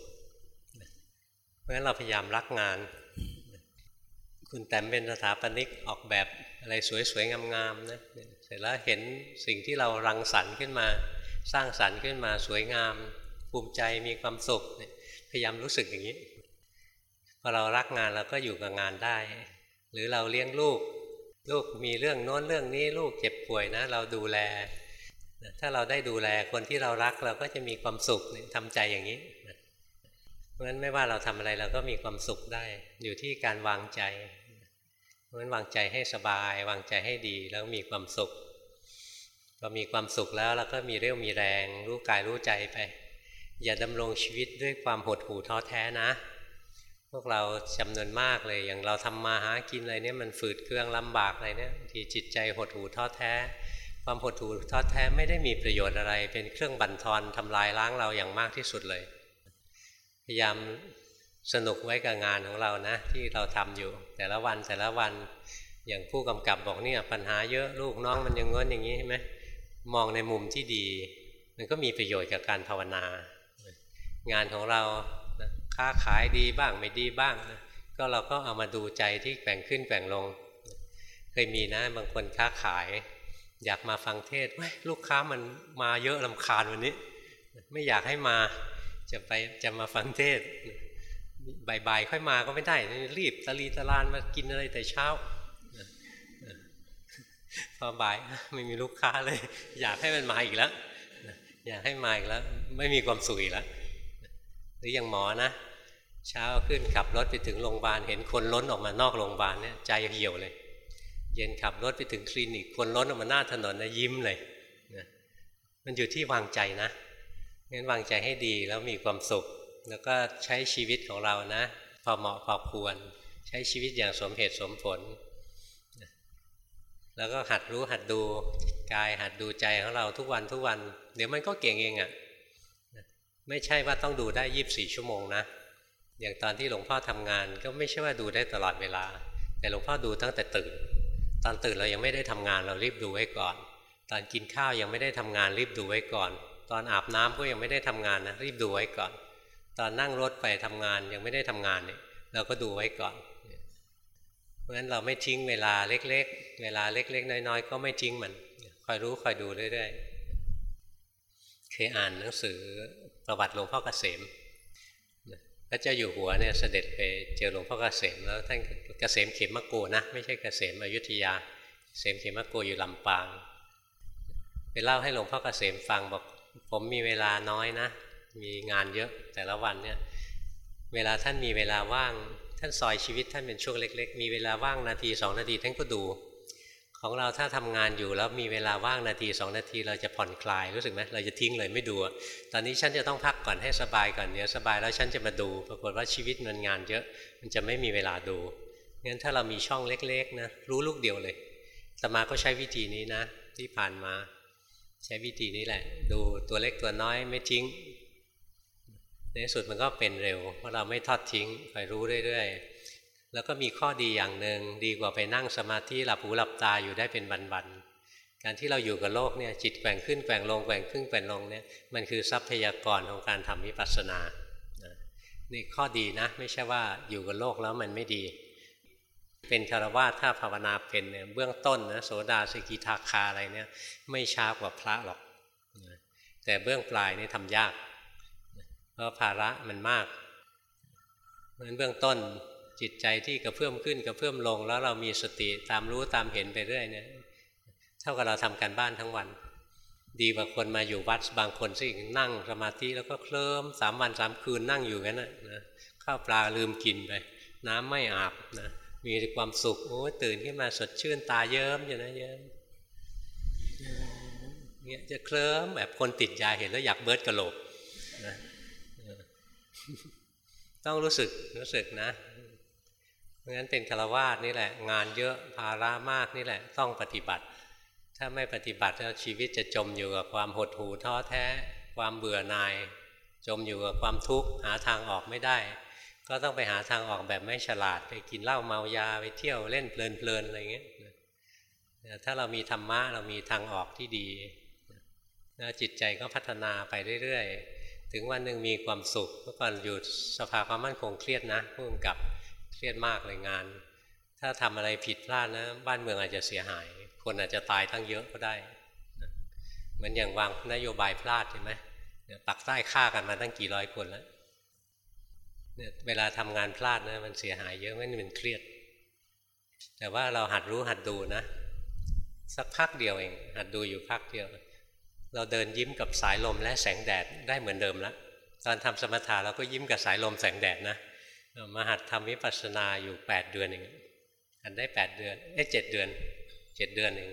เพราะฉะนั้นเราพยายามรักงาน คุณแต้มเป็นสถาปนิกออกแบบอะไรสวยๆงามๆนะเสร็จแล้วเห็นสิ่งที่เรารังสรรค์ขึ้นมา สร้างสรรค์ขึ้นมาสวยงาม ภูมิใจมีความสุขพยายามรู้สึกอย่างนี้พอเรารักงานเราก็อยู่กับงานได้ หรือเราเลี้ยงลูก ลูกมีเรื่องโน้นเรื่องนี้ลูกเจ็บป่วยนะ เราดูแล ถ้าเราได้ดูแลคนที่เรารักเราก็จะมีความสุขทำใจอย่างนี้เพราะฉะนั้นไม่ว่าเราทำอะไรเราก็มีความสุขได้ อยู่ที่การวางใจ เพราะฉะนั้นวางใจให้สบาย วางใจให้ดีแล้วมีความสุขพอมีความสุขแล้วเราก็มีเรี่ยวมีแรง รู้กายรู้ใจไป อย่าดำรงชีวิตด้วยความหดหู่ท้อแท้นะ วกเราจำนวนมากเลย อย่างเราทำมาหากินอะไรเนี่ยมันฝืดเครื่องลำบากอะไรเนี่ยที่จิตใจหดหู่ท้อแท้ ความหดหู่ท้อแท้ไม่ได้มีประโยชน์อะไร เป็นเครื่องบั่นทอนทำลายล้างเราอย่างมากที่สุดเลย พยายามสนุกไว้กับงานของเรานะ ที่เราทำอยู่ แต่ละวันแต่ละวันอย่างผู้กำกับบอกเนี่ยปัญหาเยอะลูกน้องมันยังง้นอย่างนี้ใช่ไหมมองในมุมที่ดี มันก็มีประโยชน์กับการภาวนางานของเรา ค้าขายดีบ้างไม่ดีบ้างนะก็เราก็เอามาดูใจที่แกว่งขึ้นแกว่งลง เคยมีนะบางคนค้าขาย อยากมาฟังเทศว้ลูกค้ามันมาเยอะลำคาญวันนี้ ไม่อยากให้มาจะไปจะมาฟังเทศบ่ายๆค่อยมาก็ไม่ได้รีบตะลีตะลานมากินอะไรแต่เช้าพอบ่ายไม่มีลูกค้าเลย อยากให้มันมาอีกแล้วอยากให้มาอีกแล้ว ไม่มีความสุขอีกแล้ว รืออย่างหมอนะ เช้าขึ้นขับรถไปถึงโรงพยาบาลเห็นคนล้นออกมานอกโรงพยาบาลเนี่ยใจเหี่ยวเลย เย็นขับรถไปถึงคลินิกคนล้นออกมาหน้าถนนนะยิ้มเลยนะมันอยู่ที่วางใจนะงั้นวางใจให้ดีแล้วมีความสุข แล้วก็ใช้ชีวิตของเรานะ พอเหมาะพอควร ใช้ชีวิตอย่างสมเหตุสมผล แล้วก็หัดรู้หัดดูกายหัดดูใจของเราทุกวันทุกวัน เดี๋ยวมันก็เก่งเองอะ่ะ ไม่ใช่ว่าต้องดูได้ยีิบสี่ชั่วโมงนะอย่างตอนที่หลวงพ่อทำงานก็ไม่ใช่ว่าดูได้ตลอดเวลา แต่หลวงพ่อดูตั้งแต่ตื่น ตอนตื่นเรายังไม่ได้ทำงานเรารีบดูไว้ก่อน ตอนกินข้าวยังไม่ได้ทำงานรีบดูไว้ก่อน ตอนอาบน้ำก็ยังไม่ได้ทำงานนะรีบดูไว้ก่อน ตอนนั่งรถไปทำงานยังไม่ได้ทำงานเนี่ยเราก็ดูไว้ก่อน เพราะฉะนั้นเราไม่ทิ้งเวลาเล็ก ๆ เวลาเล็ก ๆ น้อยๆ ก็ไม่ทิ้งมัน คอยรู้คอยดูเรื่อยๆ เคยอ่านหนังสือ ประวัติหลวงพ่อเกษมพระเจ้าอยู่หัวเนี่ยเสด็จไปเจอหลวงพ่อเกษมแล้วท่านเกษมเขมมะโกนะไม่ใช่เกษมอยุธยาเกษมเขมมะโกอยู่ลำปางไปเล่าให้หลวงพ่อเกษมฟังบอกผมมีเวลาน้อยนะ มีงานเยอะแต่ละวันเนี่ยเวลาท่านมีเวลาว่าง ท่านซอยชีวิตท่านเป็นช่วงเล็ก ๆ มีเวลาว่างนาทีสองนาทีท่านก็ดู ของเราถ้าทำงานอยู่แล้วมีเวลาว่างนาทีสองนาทีเราจะผ่อนคลายรู้สึกไหมเราจะทิ้งเลยไม่ดู ตอนนี้ฉันจะต้องพักก่อนให้สบายก่อนเดี๋ยวสบายแล้วฉันจะมาดู ปรากฏว่าชีวิตมันงานเยอะมันจะไม่มีเวลาดูงั้นถ้าเรามีช่องเล็กๆนะรู้ลูกเดียวเลยสมาก็ใช้วิธีนี้นะ ที่ผ่านมา ใช้วิธีนี้แหละ ดูตัวเล็กตัวน้อยไม่ทิ้งในสุดมันก็เป็นเร็วเพราะเราไม่ทอดทิ้งคอยรู้เรื่อยๆ แล้วก็มีข้อดีอย่างหนึ่งดีกว่าไปนั่งสมาธิหลับหูหลับตาอยู่ได้เป็นวันๆการที่เราอยู่กับโลกเนี่ยจิตแกว่งขึ้นแกว่งลงแกว่งขึ้นแกว่งลงเนี่ยมันคือทรัพยากรของการทำวิปัสสนานี่ข้อดีนะไม่ใช่ว่าอยู่กับโลกแล้วมันไม่ดี เป็นคารวะถ้าภาวนาเป็นเนี่ยเบื้องต้นนะโสดาสกิทาคาอะไรเนี่ยไม่ช้ากว่าพระหรอก แต่เบื้องปลายนี่ทำยาก เพราะภาระมันมากเพราะฉะนั้นเบื้องต้น จิตใจที่กระเพื่อมขึ้นกระเพื่อมลง แล้วเรามีสติตามรู้ตามเห็นไปเรื่อยเนี่ยเท่ากับเราทำการบ้านทั้งวัน ดีกว่าคนมาอยู่วัดบางคนสินั่งสมาธิแล้วก็เคลิ้มสามวันสามคืนนั่งอยู่กันนะนะข้าวปลาลืมกินไป น้ำไม่อาบนะมีความสุขโอ้ตื่นขึ้นมาสดชื่นตาเยิ้มอยู่นะเยิ้มเนี่ยจะเคลิ้มแบบคนติดยาเห็นแล้วอยากเบิร์ดกระโหลกนะต้องรู้สึกรู้สึกนะ ราะฉะนั้นเป็นฆราวาสนี่แหละ งานเยอะภาระมากนี่แหละ ต้องปฏิบัติ ถ้าไม่ปฏิบัติแล้วชีวิตจะจมอยู่กับความหดหู่ท้อแท้ ความเบื่อหน่าย จมอยู่กับความทุกข์หาทางออกไม่ได้ ก็ต้องไปหาทางออกแบบไม่ฉลาดไปกินเหล้าเมายาไปเที่ยวเล่นเพลินๆอะไรเงี้ยถ้าเรามีธรรมะเรามีทางออกที่ดีจิตใจก็พัฒนาไปเรื่อยๆ ถึงวันหนึ่งมีความสุขเมื่อก่อนอยู่สภาความมั่นคงเครียดนะพุ่มกับ เครียดมากเลยงาน ถ้าทำอะไรผิดพลาดนะ บ้านเมืองอาจจะเสียหาย คนอาจจะตายตั้งเยอะก็ได้เหมือนอย่างวางนโยบายพลาดใช่ไหมปักใต้ฆ่ากันมาตั้งกี่ร้อยคนแล้วเนี่ยเวลาทำงานพลาดนะมันเสียหายเยอะไม่มันเครียด แต่ว่าเราหัดรู้หัดดูนะ สักพักเดียวเอง หัดดูอยู่พักเดียว เราเดินยิ้มกับสายลมและแสงแดดได้เหมือนเดิมแล้วตอนทำสมถะเราก็ยิ้มกับสายลมแสงแดดนะ มาหัดทำวิปัสสนาอยู่8เดือนเองหัดได้แปดเดือนเอ้เจ็ดเดือนเจ็ดเดือนเอง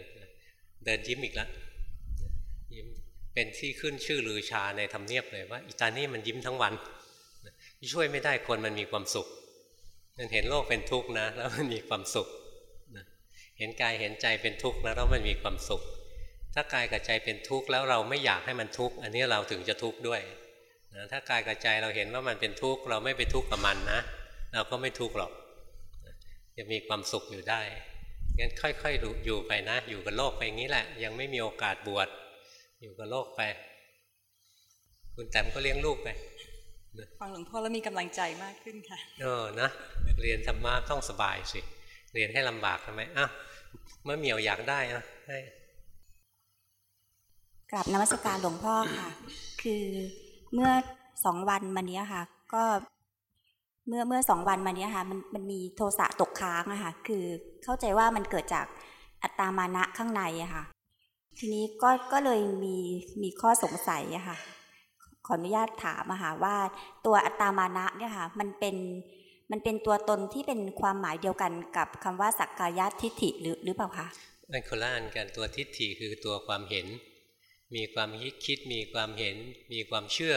เดินยิ้มอีกแล้วยิ้มเป็นที่ขึ้นชื่อลือชาในธรรมเนียบเลยว่าอิตานี่มันยิ้มทั้งวันช่วยไม่ได้คนมันมีความสุข มันเห็นโลกเป็นทุกข์นะ แล้วมันมีความสุขเห็นกายเห็นใจเป็นทุกข์นะแล้วมันมีความสุข ถ้ากายกับใจเป็นทุกข์แล้วเราไม่อยากให้มันทุกข์อันนี้เราถึงจะทุกข์ด้วย นะถ้ากายกับใจเราเห็นว่ามันเป็นทุกข์เราไม่ไปทุกข์กับมันนะ เราก็ไม่ทุกข์หรอกจะมีความสุขอยู่ได้งั้นค่อยๆอยู่ไปนะ อยู่กับโลกไปอย่างนี้แหละ ยังไม่มีโอกาสบวชอยู่กับโลกไป คุณแต้มก็เลี้ยงลูกไปฟังหลวงพ่อแล้วมีกำลังใจมากขึ้นค่ะเออนะเรียนธรรมะต้องสบายสิ เรียนให้ลำบากทำไมอ้าวเมื่อเหมียวอยากได้อะให้กราบนมัสการหลวงพ่อค่ะ คือ เมื่อสองวันมานี้ค่ะ ก็เมื่อเมื่อสองวันมานี้ค่ะ มันมันมีโทสะตกค้างอะค่ะ คือเข้าใจว่ามันเกิดจากอัตตามานะข้างในอะค่ะ ทีนี้ก็ก็เลยมีมีข้อสงสัยอะค่ะ ขออนุญาตถามอะค่ะว่าตัวอัตตามานะเนี่ยค่ะ มันเป็นมันเป็นตัวตนที่เป็นความหมายเดียวกันกับคำว่าสักกายทิฏฐิหรือหรือเปล่าคะมันคนละอันกันตัวทิฏฐิคือตัวความเห็น มีความคิดมีความเห็น มีความเชื่อ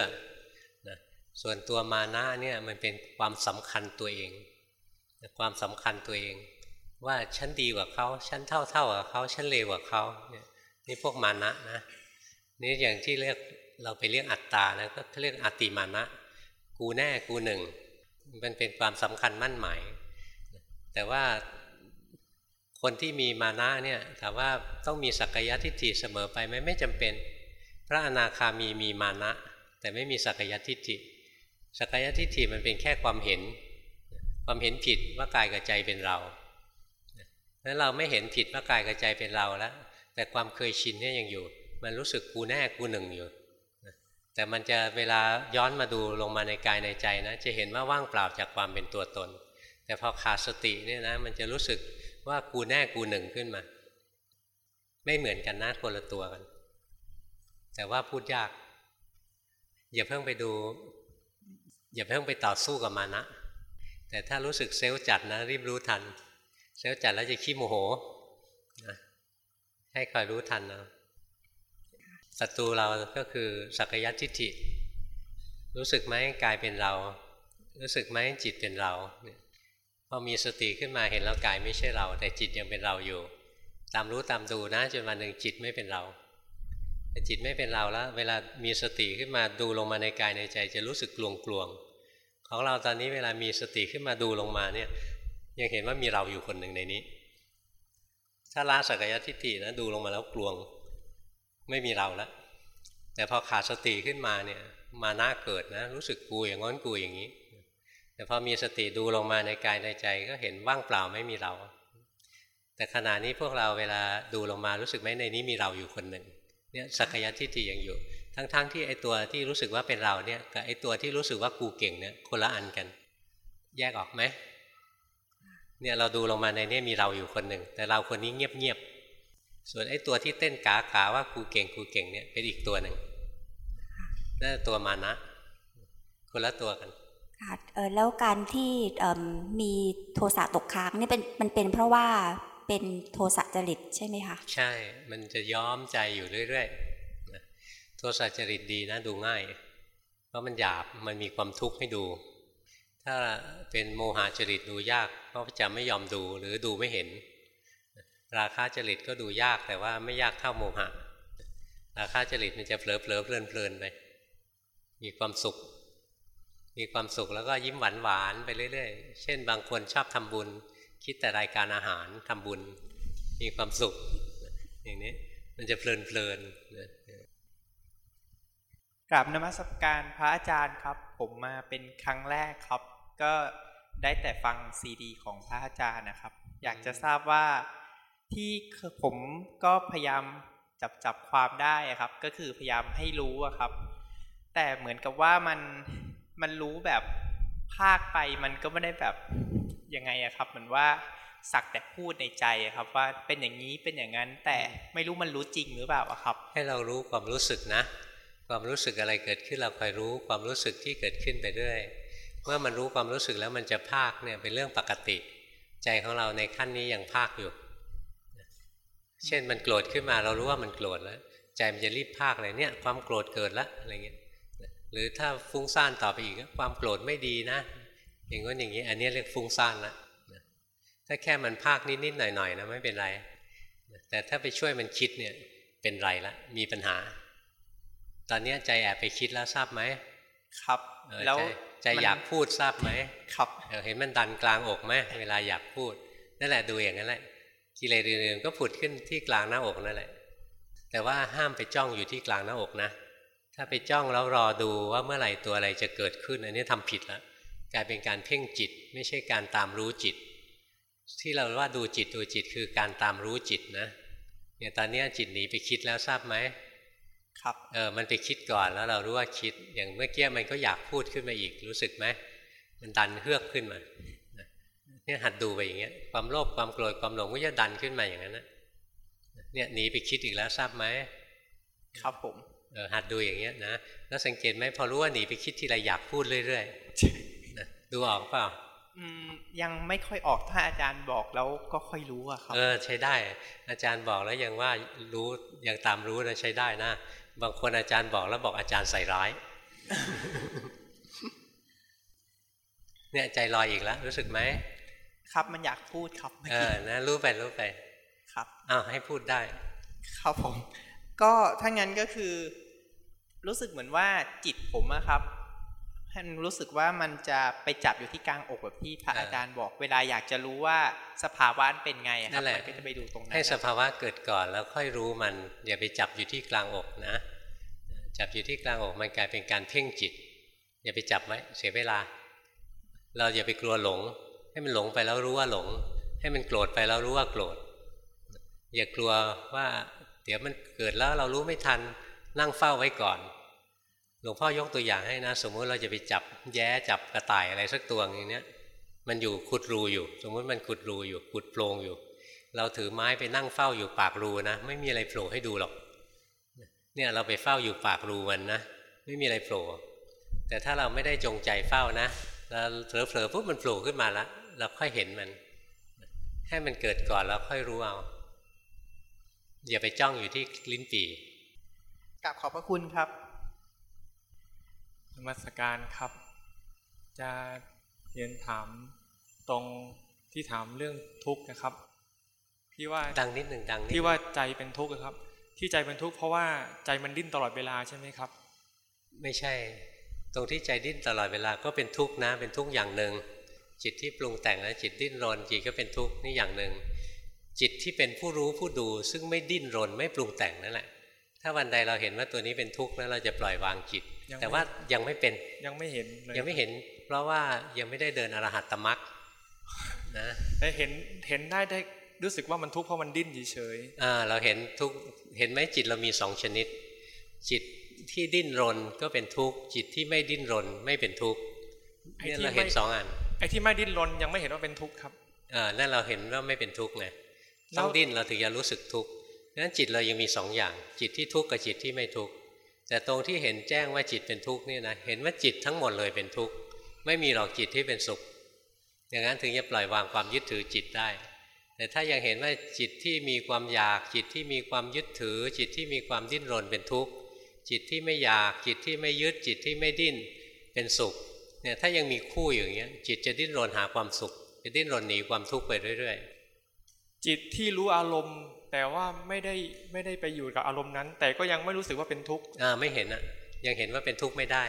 นะส่วนตัวมานะเนี่ยมันเป็นความสำคัญตัวเอง ความสำคัญตัวเอง ว่าฉันดีกว่าเขาฉันเท่าเท่ากับเขาฉันเลวกว่าเขาเนี่ยนี่พวกมานะนะนี่อย่างที่เรียกเราไปเรียกอัตตานะก็เรียกอติมานะ กูแน่กูหนึ่ง มันเป็นความสำคัญมั่นหมายแต่ว่า คนที่มีมานะเนี่ยถามว่าต้องมีสักยะทิฏฐิเสมอไปไหมไม่จำเป็น พระอนาคามีมีมานะ แต่ไม่มีสักยะทิฏฐิสักยะทิฏฐิมันเป็นแค่ความเห็น ความเห็นผิดว่ากายกับใจเป็นเรานั้นเราไม่เห็นผิดว่ากายกับใจเป็นเราแล้วแต่ความเคยชินเนี่ยยังอยู่ มันรู้สึกกูแน่กูหนึ่งอยู่แต่มันจะเวลาย้อนมาดูลงมาในกายในใจนะ จะเห็นว่าว่างเปล่าจากความเป็นตัวตน แต่พอขาดสติเนี่ยนะมันจะรู้สึก ว่ากูแน่กูหนึ่งขึ้นมา ไม่เหมือนกันนะคนละตัวกัน แต่ว่าพูดยาก อย่าเพิ่งไปดู อย่าเพิ่งไปต่อสู้กับมานะ แต่ถ้ารู้สึกเซลล์จัดนะ รีบรู้ทัน เซลล์จัดแล้วจะขี้โมโหนะให้คอยรู้ทันนะศัตรูเราก็คือสักยทิฏฐิรู้สึกไหมกายเป็นเรา รู้สึกไหมจิตเป็นเรา พอมีสติขึ้นมาเห็นแล้วกายไม่ใช่เรา แต่จิตยังเป็นเราอยู่ ตามรู้ตามดูนะจนวันหนึ่งจิตไม่เป็นเราแต่จิตไม่เป็นเราแล้ว เวลามีสติขึ้นมาดูลงมาในกายในใจ จะรู้สึกกลวงกลวงของเราตอนนี้เวลามีสติขึ้นมาดูลงมาเนี่ย ยังเห็นว่ามีเราอยู่คนหนึ่งในนี้ ถ้าละสักยทิฏฐินะดูลงมาแล้วกลวงไม่มีเราแล้วแต่พอขาดสติขึ้นมาเนี่ย มาหน้าเกิดนะ รู้สึกกูอย่างง้นกูอย่างนี้ แต่พอมีสติดูลงมาในกายในใจก็เห็นว่างเปล่าไม่มีเรา แต่ขณะนี้พวกเราเวลาดูลงมารู้สึกไหมในนี้มีเราอยู่คนหนึ่งเนี่ยสักยะทิฏฐิยังอยู่ ทั้งๆทที่ไอตัวที่รู้สึกว่าเป็นเราเนี่ยกับไอตัวที่รู้สึกว่ากูเก่งเนี่ยคนละอันกัน แยกออกไหมเนี่ยเราดูลงมาในนี้มีเราอยู่คนหนึ่ง แต่เราคนนี้เงียบๆส่วนไอ้ตัวที่เต้นกากาว่ากูเก่งกูเก่งเนี่ยเป็นอีกตัวหนึ่งนั่นตัวมานะ คนละตัวกัน ค่ะแล้วการที่มีโทสะตกค้างนี่เป็นมันเป็นเพราะว่าเป็นโทสะจริตใช่ไหมคะใช่ มันจะย้อมใจอยู่เรื่อยๆโทสะจริตดีนะดูง่าย เพราะมันหยาบมันมีความทุกข์ให้ดู ถ้าเป็นโมหะจริตดูยากเพราะจะไม่ยอมดูหรือดูไม่เห็น ราคาจริตก็ดูยากแต่ว่าไม่ยากเท่าโมหะราคาจริตมันจะเผลอเผลอเพลินเพลินไปมีความสุข มีความสุขแล้วก็ยิ้มหวานหวานไปเรื่อยๆ เช่น บางคนชอบทำบุญ คิดแต่รายการอาหารทำบุญ มีความสุข อย่างนี้มันจะเพลินเพลินกราบนมัสการพระอาจารย์ครับ ผมมาเป็นครั้งแรกครับ ก็ได้แต่ฟังซีดี ของพระอาจารย์นะครับ อยากจะทราบว่าที่ผมก็พยายามจับจับความได้ครับ ก็คือพยายามให้รู้อะครับ แต่เหมือนกับว่ามัน มันรู้แบบภาคไปมันก็ไม่ได้แบบยังไงอะครับเหมือนว่าสักแต่พูดในใจครับว่าเป็นอย่างนี้เป็นอย่างนั้น แต่ไม่รู้มันรู้จริงหรือเปล่าครับ ให้เรารู้ความรู้สึกนะ ความรู้สึกอะไรเกิดขึ้นเราคอยรู้ความรู้สึกที่เกิดขึ้นไปเรื่อยเมื่อมันรู้ความรู้สึกแล้วมันจะภาคเนี่ยเป็นเรื่องปกติ ใจของเราในขั้นนี้ยังภาคอยู่ เช่นมันโกรธขึ้นมาเรารู้ว่ามันโกรธแล้ว ใจมันจะรีบภาคเลยเนี่ย ความโกรธเกิดแล้วอะไรเงี้ย หรือถ้าฟุ้งซ่านต่อไปอีกความโกรธไม่ดีนะ อย่างงี้อย่างนี้ อันนี้เรียกฟุ้งซ่านละถ้าแค่มันภาคนิดๆหน่อยๆนะไม่เป็นไร แต่ถ้าไปช่วยมันคิดเนี่ยเป็นไรละมีปัญหา ตอนนี้ใจแอบไปคิดแล้วทราบไหมครับแล้วใจอยากพูดทราบไหมครับเห็นมันดันกลางอกไหมเวลาอยากพูดนั่นแหละดูอย่างนั้นแหละกิเลสอื่นๆก็ผุดขึ้นที่กลางหน้าอกนั่นแหละ แต่ว่าห้ามไปจ้องอยู่ที่กลางหน้าอกนะ ถ้าไปจ้องแล้วรอดูว่าเมื่อไหร่ตัวอะไรจะเกิดขึ้น อันนี้ทำผิดแล้วกลายเป็นการเพ่งจิต ไม่ใช่การตามรู้จิต ที่เราว่าดูจิตดูจิตคือการตามรู้จิตนะเนี่ยตอนนี้จิตหนีไปคิดแล้วทราบไหมครับเออมันไปคิดก่อนแล้วเรารู้ว่าคิด อย่างเมื่อกี้มันก็อยากพูดขึ้นมาอีกรู้สึกไหมมันดันเฮือกขึ้นมาเนี่ยหัดดูไปอย่างเงี้ยความโลภความโกรธความหลงก็จะดันขึ้นมาอย่างนั้นนะเนี่ยหนีไปคิดอีกแล้วทราบไหมครับผมเออ หัดดูอย่างเงี้ยนะแล้วสังเกตไหมพอรู้ว่าหนีไปคิดทีไรอยากพูดเรื่อยๆนะดูออกเปล่าอืมยังไม่ค่อยออกถ้าอาจารย์บอกแล้วก็ค่อยรู้อะครับ เออใช้ได้ อาจารย์บอกแล้วยังว่ารู้ยังตามรู้นะใช้ได้นะ บางคนอาจารย์บอกแล้วบอกอาจารย์ใส่ร้ายเนี่ยใจลอยอีกแล้วรู้สึกไหมครับมันอยากพูดครับเออนะรู้ไปรู้ไปครับอ้าวให้พูดได้ ครับผม ก็ถ้างั้นก็คือ รู้สึกเหมือนว่าจิตผมอะครับมันรู้สึกว่ามันจะไปจับอยู่ที่กลางอกแบบที่พระอาจารย์บอก เวลาอยากจะรู้ว่าสภาวะเป็นไงอะคนั่รับนแหละมันก็จะไปดูตรงนั้นให้สภาวะเกิดก่อนแล้วค่อยรู้มันอย่าไปจับอยู่ที่กลางอกนะ จับอยู่ที่กลางอกมันกลายเป็นการเพ่งจิต อย่าไปจับไว้เสียเวลา เราอย่าไปกลัวหลง ให้มันหลงไปแล้วรู้ว่าหลง ให้มันโกรธไปแล้วรู้ว่าโกรธอย่ากลัวว่า เดี๋ยวมันเกิดแล้วเรารู้ไม่ทันนั่งเฝ้าไว้ก่อน หลวงพ่อยกตัวอย่างให้นะ สมมุติเราจะไปจับแย้จับกระต่ายอะไรสักตัวอย่างเนี้ยมันอยู่ขุดรูอยู่ สมมุติมันขุดรูอยู่ขุดโพรงอยู่ เราถือไม้ไปนั่งเฝ้าอยู่ปากรูนะ ไม่มีอะไรโผล่ให้ดูหรอกเนี่ยเราไปเฝ้าอยู่ปากรูมันนะไม่มีอะไรโผล่แต่ถ้าเราไม่ได้จงใจเฝ้านะเราเผลอๆปุ๊บมันโผล่ขึ้นมาแล้วเราค่อยเห็นมัน ให้มันเกิดก่อนแล้วค่อยรู้เอาอย่าไปจ้องอยู่ที่ลิ้นปี่กราบขอบพระคุณครับ นมัสการครับ จะเรียนถามตรงที่ถามเรื่องทุกข์นะครับ ที่ว่าดังนิดหนึ่งดังนิดที่ว่าใจเป็นทุกข์อะครับ ที่ใจเป็นทุกข์เพราะว่าใจมันดิ้นตลอดเวลาใช่ไหมครับ ไม่ใช่ ตรงที่ใจดิ้นตลอดเวลาก็เป็นทุกข์นะ เป็นทุกข์อย่างหนึ่ง จิตที่ปรุงแต่งแล้วจิตดิ้นรนจิตก็เป็นทุกข์นี่อย่างหนึ่งจิตที่เป็นผู้รู้ผู้ดูซึ่งไม่ดิ้นรนไม่ปรุงแต่งนั่นแหละ ถ้าวันใดเราเห็นว่าตัวนี้เป็นทุกข์แล้วเราจะปล่อยวางจิตยังไม่แต่ว่ายังไม่เป็นยังไม่เห็นเลยยังไม่เห็น เพราะว่ายังไม่ได้เดินอรหัตตมรรคนะแต่เห็นเห็นได้ได้รู้สึกว่ามันทุกข์เพราะมันดิ้นเฉยอ่าเราเห็นทุกเห็นไหมจิตเรามีสองชนิด จิตที่ดิ้นรนก็เป็นทุกข์จิตที่ไม่ดิ้นรนไม่เป็นทุกข์ไอ้เนี่ยที่เราเห็นไม่สองอันไอ้ที่ไม่ดิ้นรนยังไม่เห็นว่าเป็นทุกข์ครับอ่านั่นเราเห็นว่าไม่เป็นทุกข์ไงแล้วต้องดิ้นเราถึงจะรู้สึกทุกข์ นั้นจิตเรายังมีสองอย่าง จิตที่ทุกข์กับจิตที่ไม่ทุกข์แต่ตรงที่เห็นแจ้งว่าจิตเป็นทุกข์นี่นะเห็นว่าจิตทั้งหมดเลยเป็นทุกข์ไม่มีหรอกจิตที่เป็นสุข อย่างนั้นถึงจะปล่อยวางความยึดถือจิตได้ แต่ถ้ายังเห็นว่าจิตที่มีความอยาก จิตที่มีความยึดถือ จิตที่มีความดิ้นรนเป็นทุกข์จิตที่ไม่อยากจิตที่ไม่ยึดจิตที่ไม่ดิ้นเป็นสุขเนี่ยถ้ายังมีคู่อย่างเงี้ยจิตจะดิ้นรนหาความสุข จะดิ้นรนหนีความทุกข์ไปเรื่อย ๆ จิตที่รู้อารมณ์ แต่ว่าไม่ได้ไม่ได้ไปอยู่กับอารมณ์นั้น แต่ก็ยังไม่รู้สึกว่าเป็นทุกข์ๆอ่าไม่เห็นอะยังเห็นว่าเป็นทุกข์ไม่ได้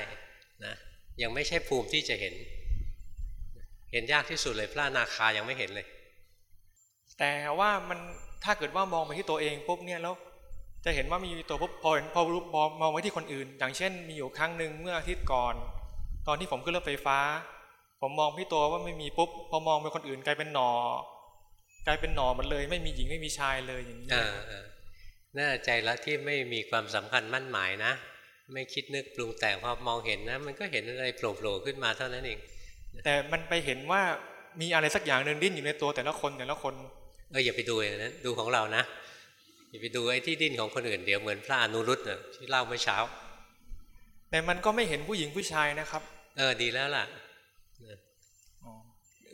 นะยังไม่ใช่ภูมิที่จะเห็น เห็นยากที่สุดเลยพระอนาคายังไม่เห็นเลย แต่ว่ามันถ้าเกิดว่ามองไปที่ตัวเองปุ๊บเนี่ยแล้วจะเห็นว่ามีตัวปุ๊บพอเห็นพอรู้มองมองไปที่คนอื่น อย่างเช่น มีอยู่ครั้งหนึ่งเมื่ออาทิตย์ก่อน ตอนที่ผมขึ้นรถไฟฟ้า ผมมองที่ตัวว่าไม่มีปุ๊บพอมองไปคนอื่นกลายเป็นหนอ กลายเป็นหนอหมันเลย ไม่มีหญิงไม่มีชายเลยอย่างนี้อ่าอ่าน่าใจละที่ไม่มีความสำคัญมั่นหมายนะ ไม่คิดนึกปรุงแต่งพอมองเห็นนะ มันก็เห็นอะไรโผล่ๆขึ้นมาเท่านั้นเอง แต่มันไปเห็นว่ามีอะไรสักอย่างหนึ่งดิ้นอยู่ในตัวแต่ละคนแต่ละคนเอออย่าไปดูอย่างนั้นดูของเรานะอย่าไปดูไอ้ที่ดิ้นของคนอื่นเดี๋ยวเหมือนพระอนุรุตน่ะที่เล่าเมื่อเช้า แต่มันก็ไม่เห็นผู้หญิงผู้ชายนะครับ เออดีแล้วล่ะ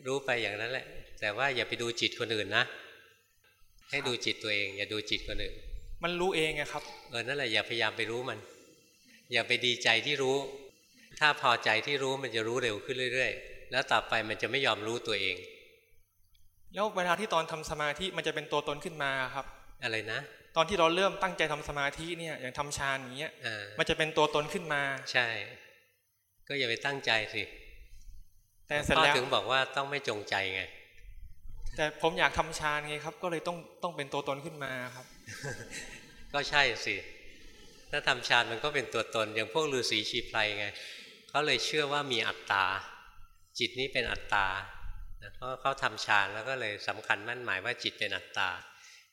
รู้ไปอย่างนั้นแหละ แต่ว่าอย่าไปดูจิตคนอื่นนะ ให้ดูจิตตัวเอง อย่าดูจิตคนอื่น มันรู้เองไงครับ เออ นั่นแหละอย่าพยายามไปรู้มัน อย่าไปดีใจที่รู้ ถ้าพอใจที่รู้มันจะรู้เร็วขึ้นเรื่อย ๆ แล้วต่อไปมันจะไม่ยอมรู้ตัวเอง แล้วเวลาที่ตอนทำสมาธิมันจะเป็นตัวตนขึ้นมาครับ อะไรนะ ตอนที่เราเริ่มตั้งใจทำสมาธิเนี่ย อย่างทำฌานอย่างเงี้ยอ่ามันจะเป็นตัวตนขึ้นมา ใช่ ก็อย่าไปตั้งใจสิแต่เสร็จพ่อแล้วถึงบอกว่าต้องไม่จงใจไง แต่ผมอยากทำฌานไงครับ ก็เลยต้องต้องเป็นตัวตนขึ้นมาครับ ก็ใช่สิ ถ้าทำฌานมันก็เป็นตัวตน อย่างพวกฤาษีชีไพรไงเขาเลยเชื่อว่ามีอัตตา จิตนี้เป็นอัตตาเพราะเขาทำฌานแล้วก็เลยสำคัญมั่นหมายว่าจิตเป็นอัตตา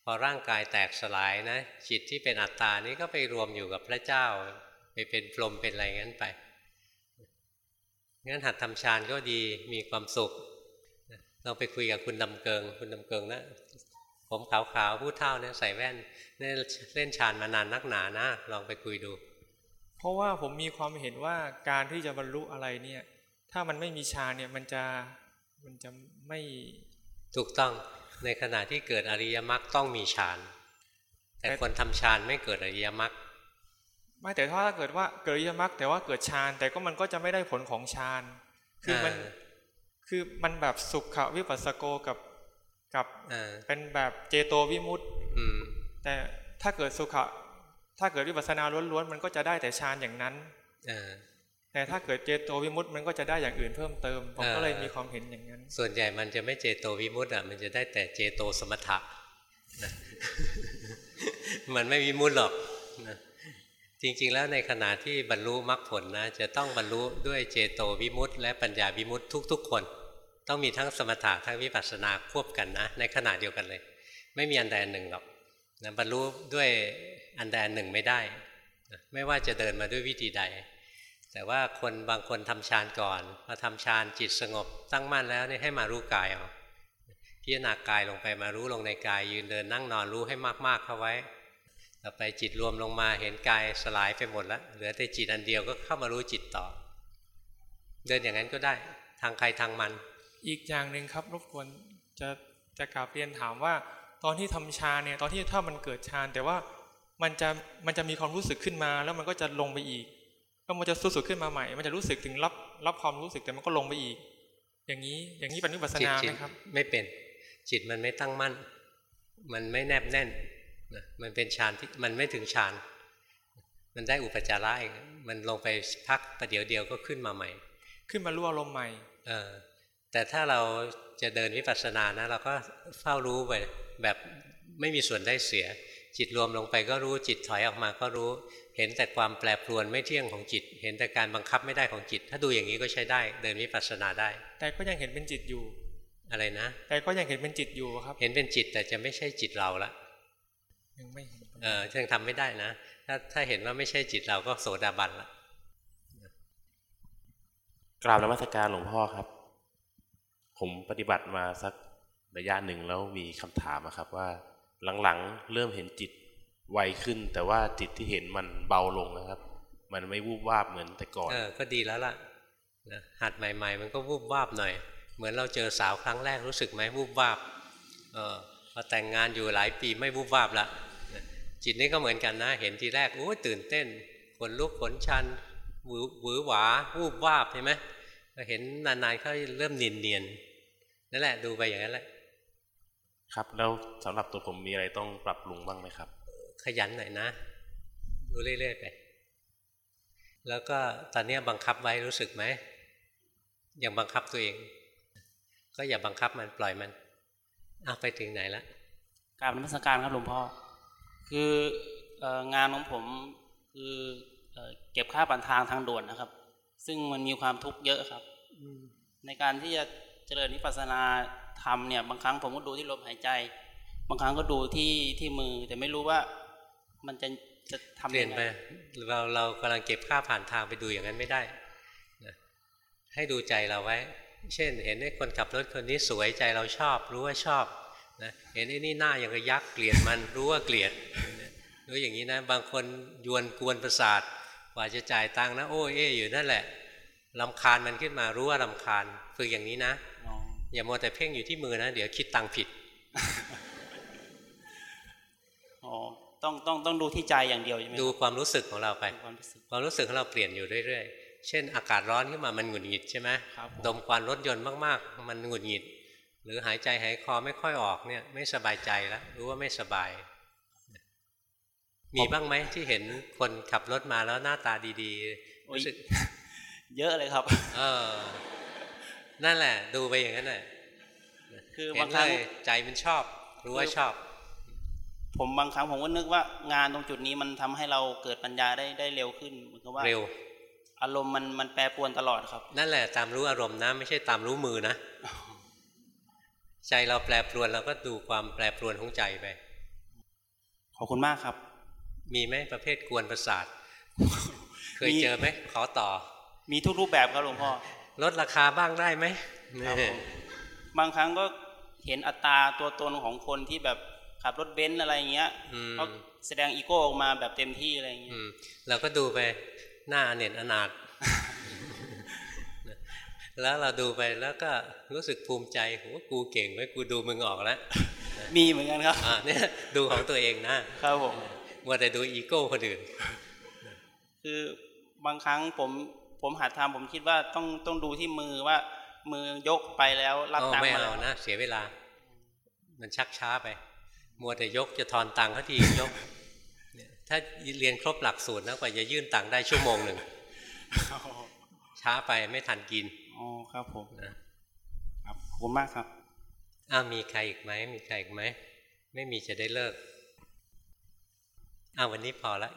พอร่างกายแตกสลายนะ จิตที่เป็นอัตตานี้ก็ไปรวมอยู่กับพระเจ้า ไปเป็นพรหมเป็นอะไรงั้นไปงั้นหัดทำฌานก็ดีมีความสุข ลองไปคุยกับคุณดำเกิง คุณดำเกิงนะผมขาวๆผู้เท่าเนี่ยใส่แว่นเนี่ยเล่นฌานมานานนักหนานะลองไปคุยดู เพราะว่าผมมีความเห็นว่าการที่จะบรรลุอะไรเนี่ย ถ้ามันไม่มีฌานเนี่ยมันจะมันจะไม่ถูกต้องในขณะที่เกิดอริยมรรคต้องมีฌานแต่คนทำฌานไม่เกิดอริยมรรคไม่แต่ถ้าเกิดว่าเกิดอริยมรรคแต่ว่าเกิดฌานแต่ก็มันก็จะไม่ได้ผลของฌานคือมันอ่า คือมันแบบสุขวิปัสสโกกับกับอ่าเป็นแบบเจโตวิมุตติอืมแต่ถ้าเกิดสุขะถ้าเกิดวิปัสสนาล้วนๆมันก็จะได้แต่ฌานอย่างนั้นอ่าแต่ถ้าเกิดเจโตวิมุตติมันก็จะได้อย่างอื่นเพิ่มเติมผมก็เลยอ่ามีมีความเห็นอย่างนั้น ส่วนใหญ่มันจะไม่เจโตวิมุตต์อะมันจะได้แต่เจโตสมถะนะมันไม่วิมุตต์หรอกนะจริงๆ แล้วในขณะที่บรรลุมรรคผลนะจะต้องบรรลุด้วยเจโตวิมุตต์และปัญญาวิมุตต์ทุก ๆ คน ต้องมีทั้งสมถะทั้งวิปัสสนาควบกันนะ ในขณะเดียวกันเลย ไม่มีอันใดอันหนึ่งหรอกนะบรรลุด้วยอันใดอันหนึ่งไม่ได้นะไม่ว่าจะเดินมาด้วยวิธีใด แต่ว่าคนบางคนทำฌานก่อนพอทำฌานจิตสงบ ตั้งมั่นแล้วนี่ให้มารู้กายเอาพิจารณากายลงไปมารู้ลงในกาย ยืนเดินนั่งนอนรู้ให้มากๆเข้าไว้ต่อไปจิตรวมลงมาเห็นกายสลายไปหมดแล้วเหลือแต่จิตอันเดียวก็เข้ามารู้จิตต่อ เดินอย่างนั้นก็ได้ ทางใครทางมัน อีกอย่างหนึ่งครับรบกวนจะจะกราบเรียนถามว่า ตอนที่ทำฌานเนี่ย ตอนที่ถ้ามันเกิดฌานแต่ว่ามันจะมันจะมีความรู้สึกขึ้นมา แล้วมันก็จะลงไปอีกแล้วมันจะรู้สึกขึ้นมาใหม่ มันจะรู้สึกถึงรับรับความรู้สึกแต่มันก็ลงไปอีก อย่างนี้อย่างนี้เป็นวิปัสสจิตนาจิไหตมครับ ไม่เป็นจิตมันไม่ตั้งมั่น มันไม่แนบแน่นนะมันเป็นฌานที่มันไม่ถึงฌานมันได้อุปจาระเองมันลงไปพักประเดี๋ยวเดียวก็ขึ้นมาใหม่ ขึ้นมารู้อารมณ์ใหม่ เออ แต่ถ้าเราจะเดินวิปัสสนานะเราก็เฝ้ารู้ไปแบบไม่มีส่วนได้เสีย จิตรวมลงไปก็รู้จิตถอยออกมาก็รู้ เห็นแต่ความแปรปรวนไม่เที่ยงของจิต เห็นแต่การบังคับไม่ได้ของจิต ถ้าดูอย่างนี้ก็ใช้ได้ เดินวิปัสสนาได้ แต่ก็ยังเห็นเป็นจิตอยู่อะไรนะ แต่ก็ยังเห็นเป็นจิตอยู่ครับ เห็นเป็นจิตแต่จะไม่ใช่จิตเราละยังไม่เห็นเออยังทำไม่ได้นะ ถ้าถ้าเห็นว่าไม่ใช่จิตเราก็โสดาบันละกราบนมัสการหลวงพ่อครับ ผมปฏิบัติมาสักระยะหนึ่งแล้วมีคำถามครับว่าหลังๆ เริ่มเห็นจิตไวขึ้น แต่ว่าจิตที่เห็นมันเบาลงนะครับ มันไม่วูบวาบเหมือนแต่ก่อนเออก็ดีแล้วล่ะนะหัดใหม่ ๆ มันก็วูบวาบหน่อย เหมือนเราเจอสาวครั้งแรกรู้สึกไหมวูบวาบเออพอแต่งงานอยู่หลายปีไม่วูบวาบละนะจิตนี้ก็เหมือนกันนะ เห็นทีแรกโอ้ตื่นเต้นขนลุกขนชันหวือหวือหวาวูบวาบใช่ไหมพอเห็นนานๆเขาเริ่มเนียนๆ นั่นแหละดูไปอย่างนั้นแหละ ครับแล้วสำหรับตัวผมมีอะไรต้องปรับปรุงบ้างไหมครับ ขยันหน่อยนะ ดูเรื่อยๆไป แล้วก็ตอนนี้บังคับไว้รู้สึกไหมยังบังคับตัวเอง ก็อย่าบังคับมันปล่อยมันเอาไปถึงไหนละกราบนมัสการครับหลวงพ่อคือเอ่องานของผมคือเอ่อเก็บค่าผ่านทางทางด่วนนะครับ ซึ่งมันมีความทุกข์เยอะครับในการที่จะเจริญวิปัสสนาธรรมเนี่ยบางครั้งผมก็ดูที่ลมหายใจ บางครั้งก็ดูที่ที่มือ แต่ไม่รู้ว่ามันจะจะทำเปลี่ยนไปเราเรากำลังเก็บค่าผ่านทางไปดูอย่างนั้นไม่ได้นะให้ดูใจเราไว้ เช่น เห็นไอ้คนขับรถคนนี้สวยใจเราชอบ รู้ว่าชอบนะเห็นไอ้นี่หน้าอย่างกับยักษ์เกลียดมันรู้ว่าเกลียดรู้อย่างนี้นะบางคนยวนกวนประสาทกว่าจะจ่ายตังค์นะโอ้เออยู่นั่นแหละลำคาญมันขึ้นมารู้ว่าลำคาญ ฝึกอย่างนี้นะอย่ามัวแต่เพ่งอยู่ที่มือนะเดี๋ยวคิดตังค์ผิดอ๋อต้องต้องต้องดูที่ใจอย่างเดียวใช่ไหมดูความรู้สึกของเราไป ความรู้สึกความรู้สึกของเราเปลี่ยนอยู่เรื่อยๆ เช่น อากาศร้อนขึ้นมามันหงุดหงิดใช่ไหมครับผมดมควันรถยนต์มากๆ มันหงุดหงิด หรือหายใจหายคอไม่ค่อยออกเนี่ย ไม่สบายใจแล้วรู้ว่าไม่สบาย มีบ้างไหมที่เห็นคนขับรถมาแล้วหน้าตาดีๆรู้สึก เยอะเลยครับ เออ นั่นแหละ ดูไปอย่างนั้นแหละคือเห็บานงครั้งเลยใจมันชอบ รู้ว่าชอบ ผมบางครั้งผมก็นึกว่างานตรงจุดนี้มันทำให้เราเกิดปัญญาได้ได้เร็วขึ้นเหมือนกับว่าเร็ว อารมณ์มันมันแปรปรวนตลอดครับ นั่นแหละตามรู้อารมณ์นะไม่ใช่ตามรู้มือนะใจเราแปรปรวนเราก็ดูความแปรปรวนของใจไปขอบคุณมากครับ มีไหมประเภทกวนประสาท เคยมีเจอไหมขอต่อ มีทุกรูปแบบครับหลวงพ่อ ลดราคาบ้างได้ไหมครับผมบางครั้งก็เห็นอัตราตัวตนของคนที่แบบขับรถเบนซ์อะไรอย่างเงี้ยอืมเขาแสดงอีโก้ออกมาแบบเต็มที่อะไรอย่างเงี้ยอืมเราก็ดูไปหน้าอเน็ตอนาถแล้วเราดูไปแล้วก็รู้สึกภูมิใจโหกูเก่งไว้ยกูดูมึงออกแล้ว มีเหมือนกันครับอ่าเนี่ยดูของตัวเองนะครับผมมัวแต่ดูอีโก้คนอื่นคือบางครั้งผม ผมหัดทำผมคิดว่าต้องต้องดูที่มือว่า มือยกไปแล้วรับอ๋อตังค์ไม่มาเอาแล้วนะเสียเวลา มันชักช้าไป มัวแต่ยกจะทอนตังค์เขาทียกเนี่ยถ้าเรียนครบหลักสูตรนะกว่าจะยื่นตังค์ได้ชั่วโมงหนึ่งช้าไปไม่ทันกินอ๋อครับผมนะครับขอบคุณมากครับอ้าวมีใครอีกไหมมีใครอีกไหมไม่มีจะได้เลิกอ้าววันนี้พอละ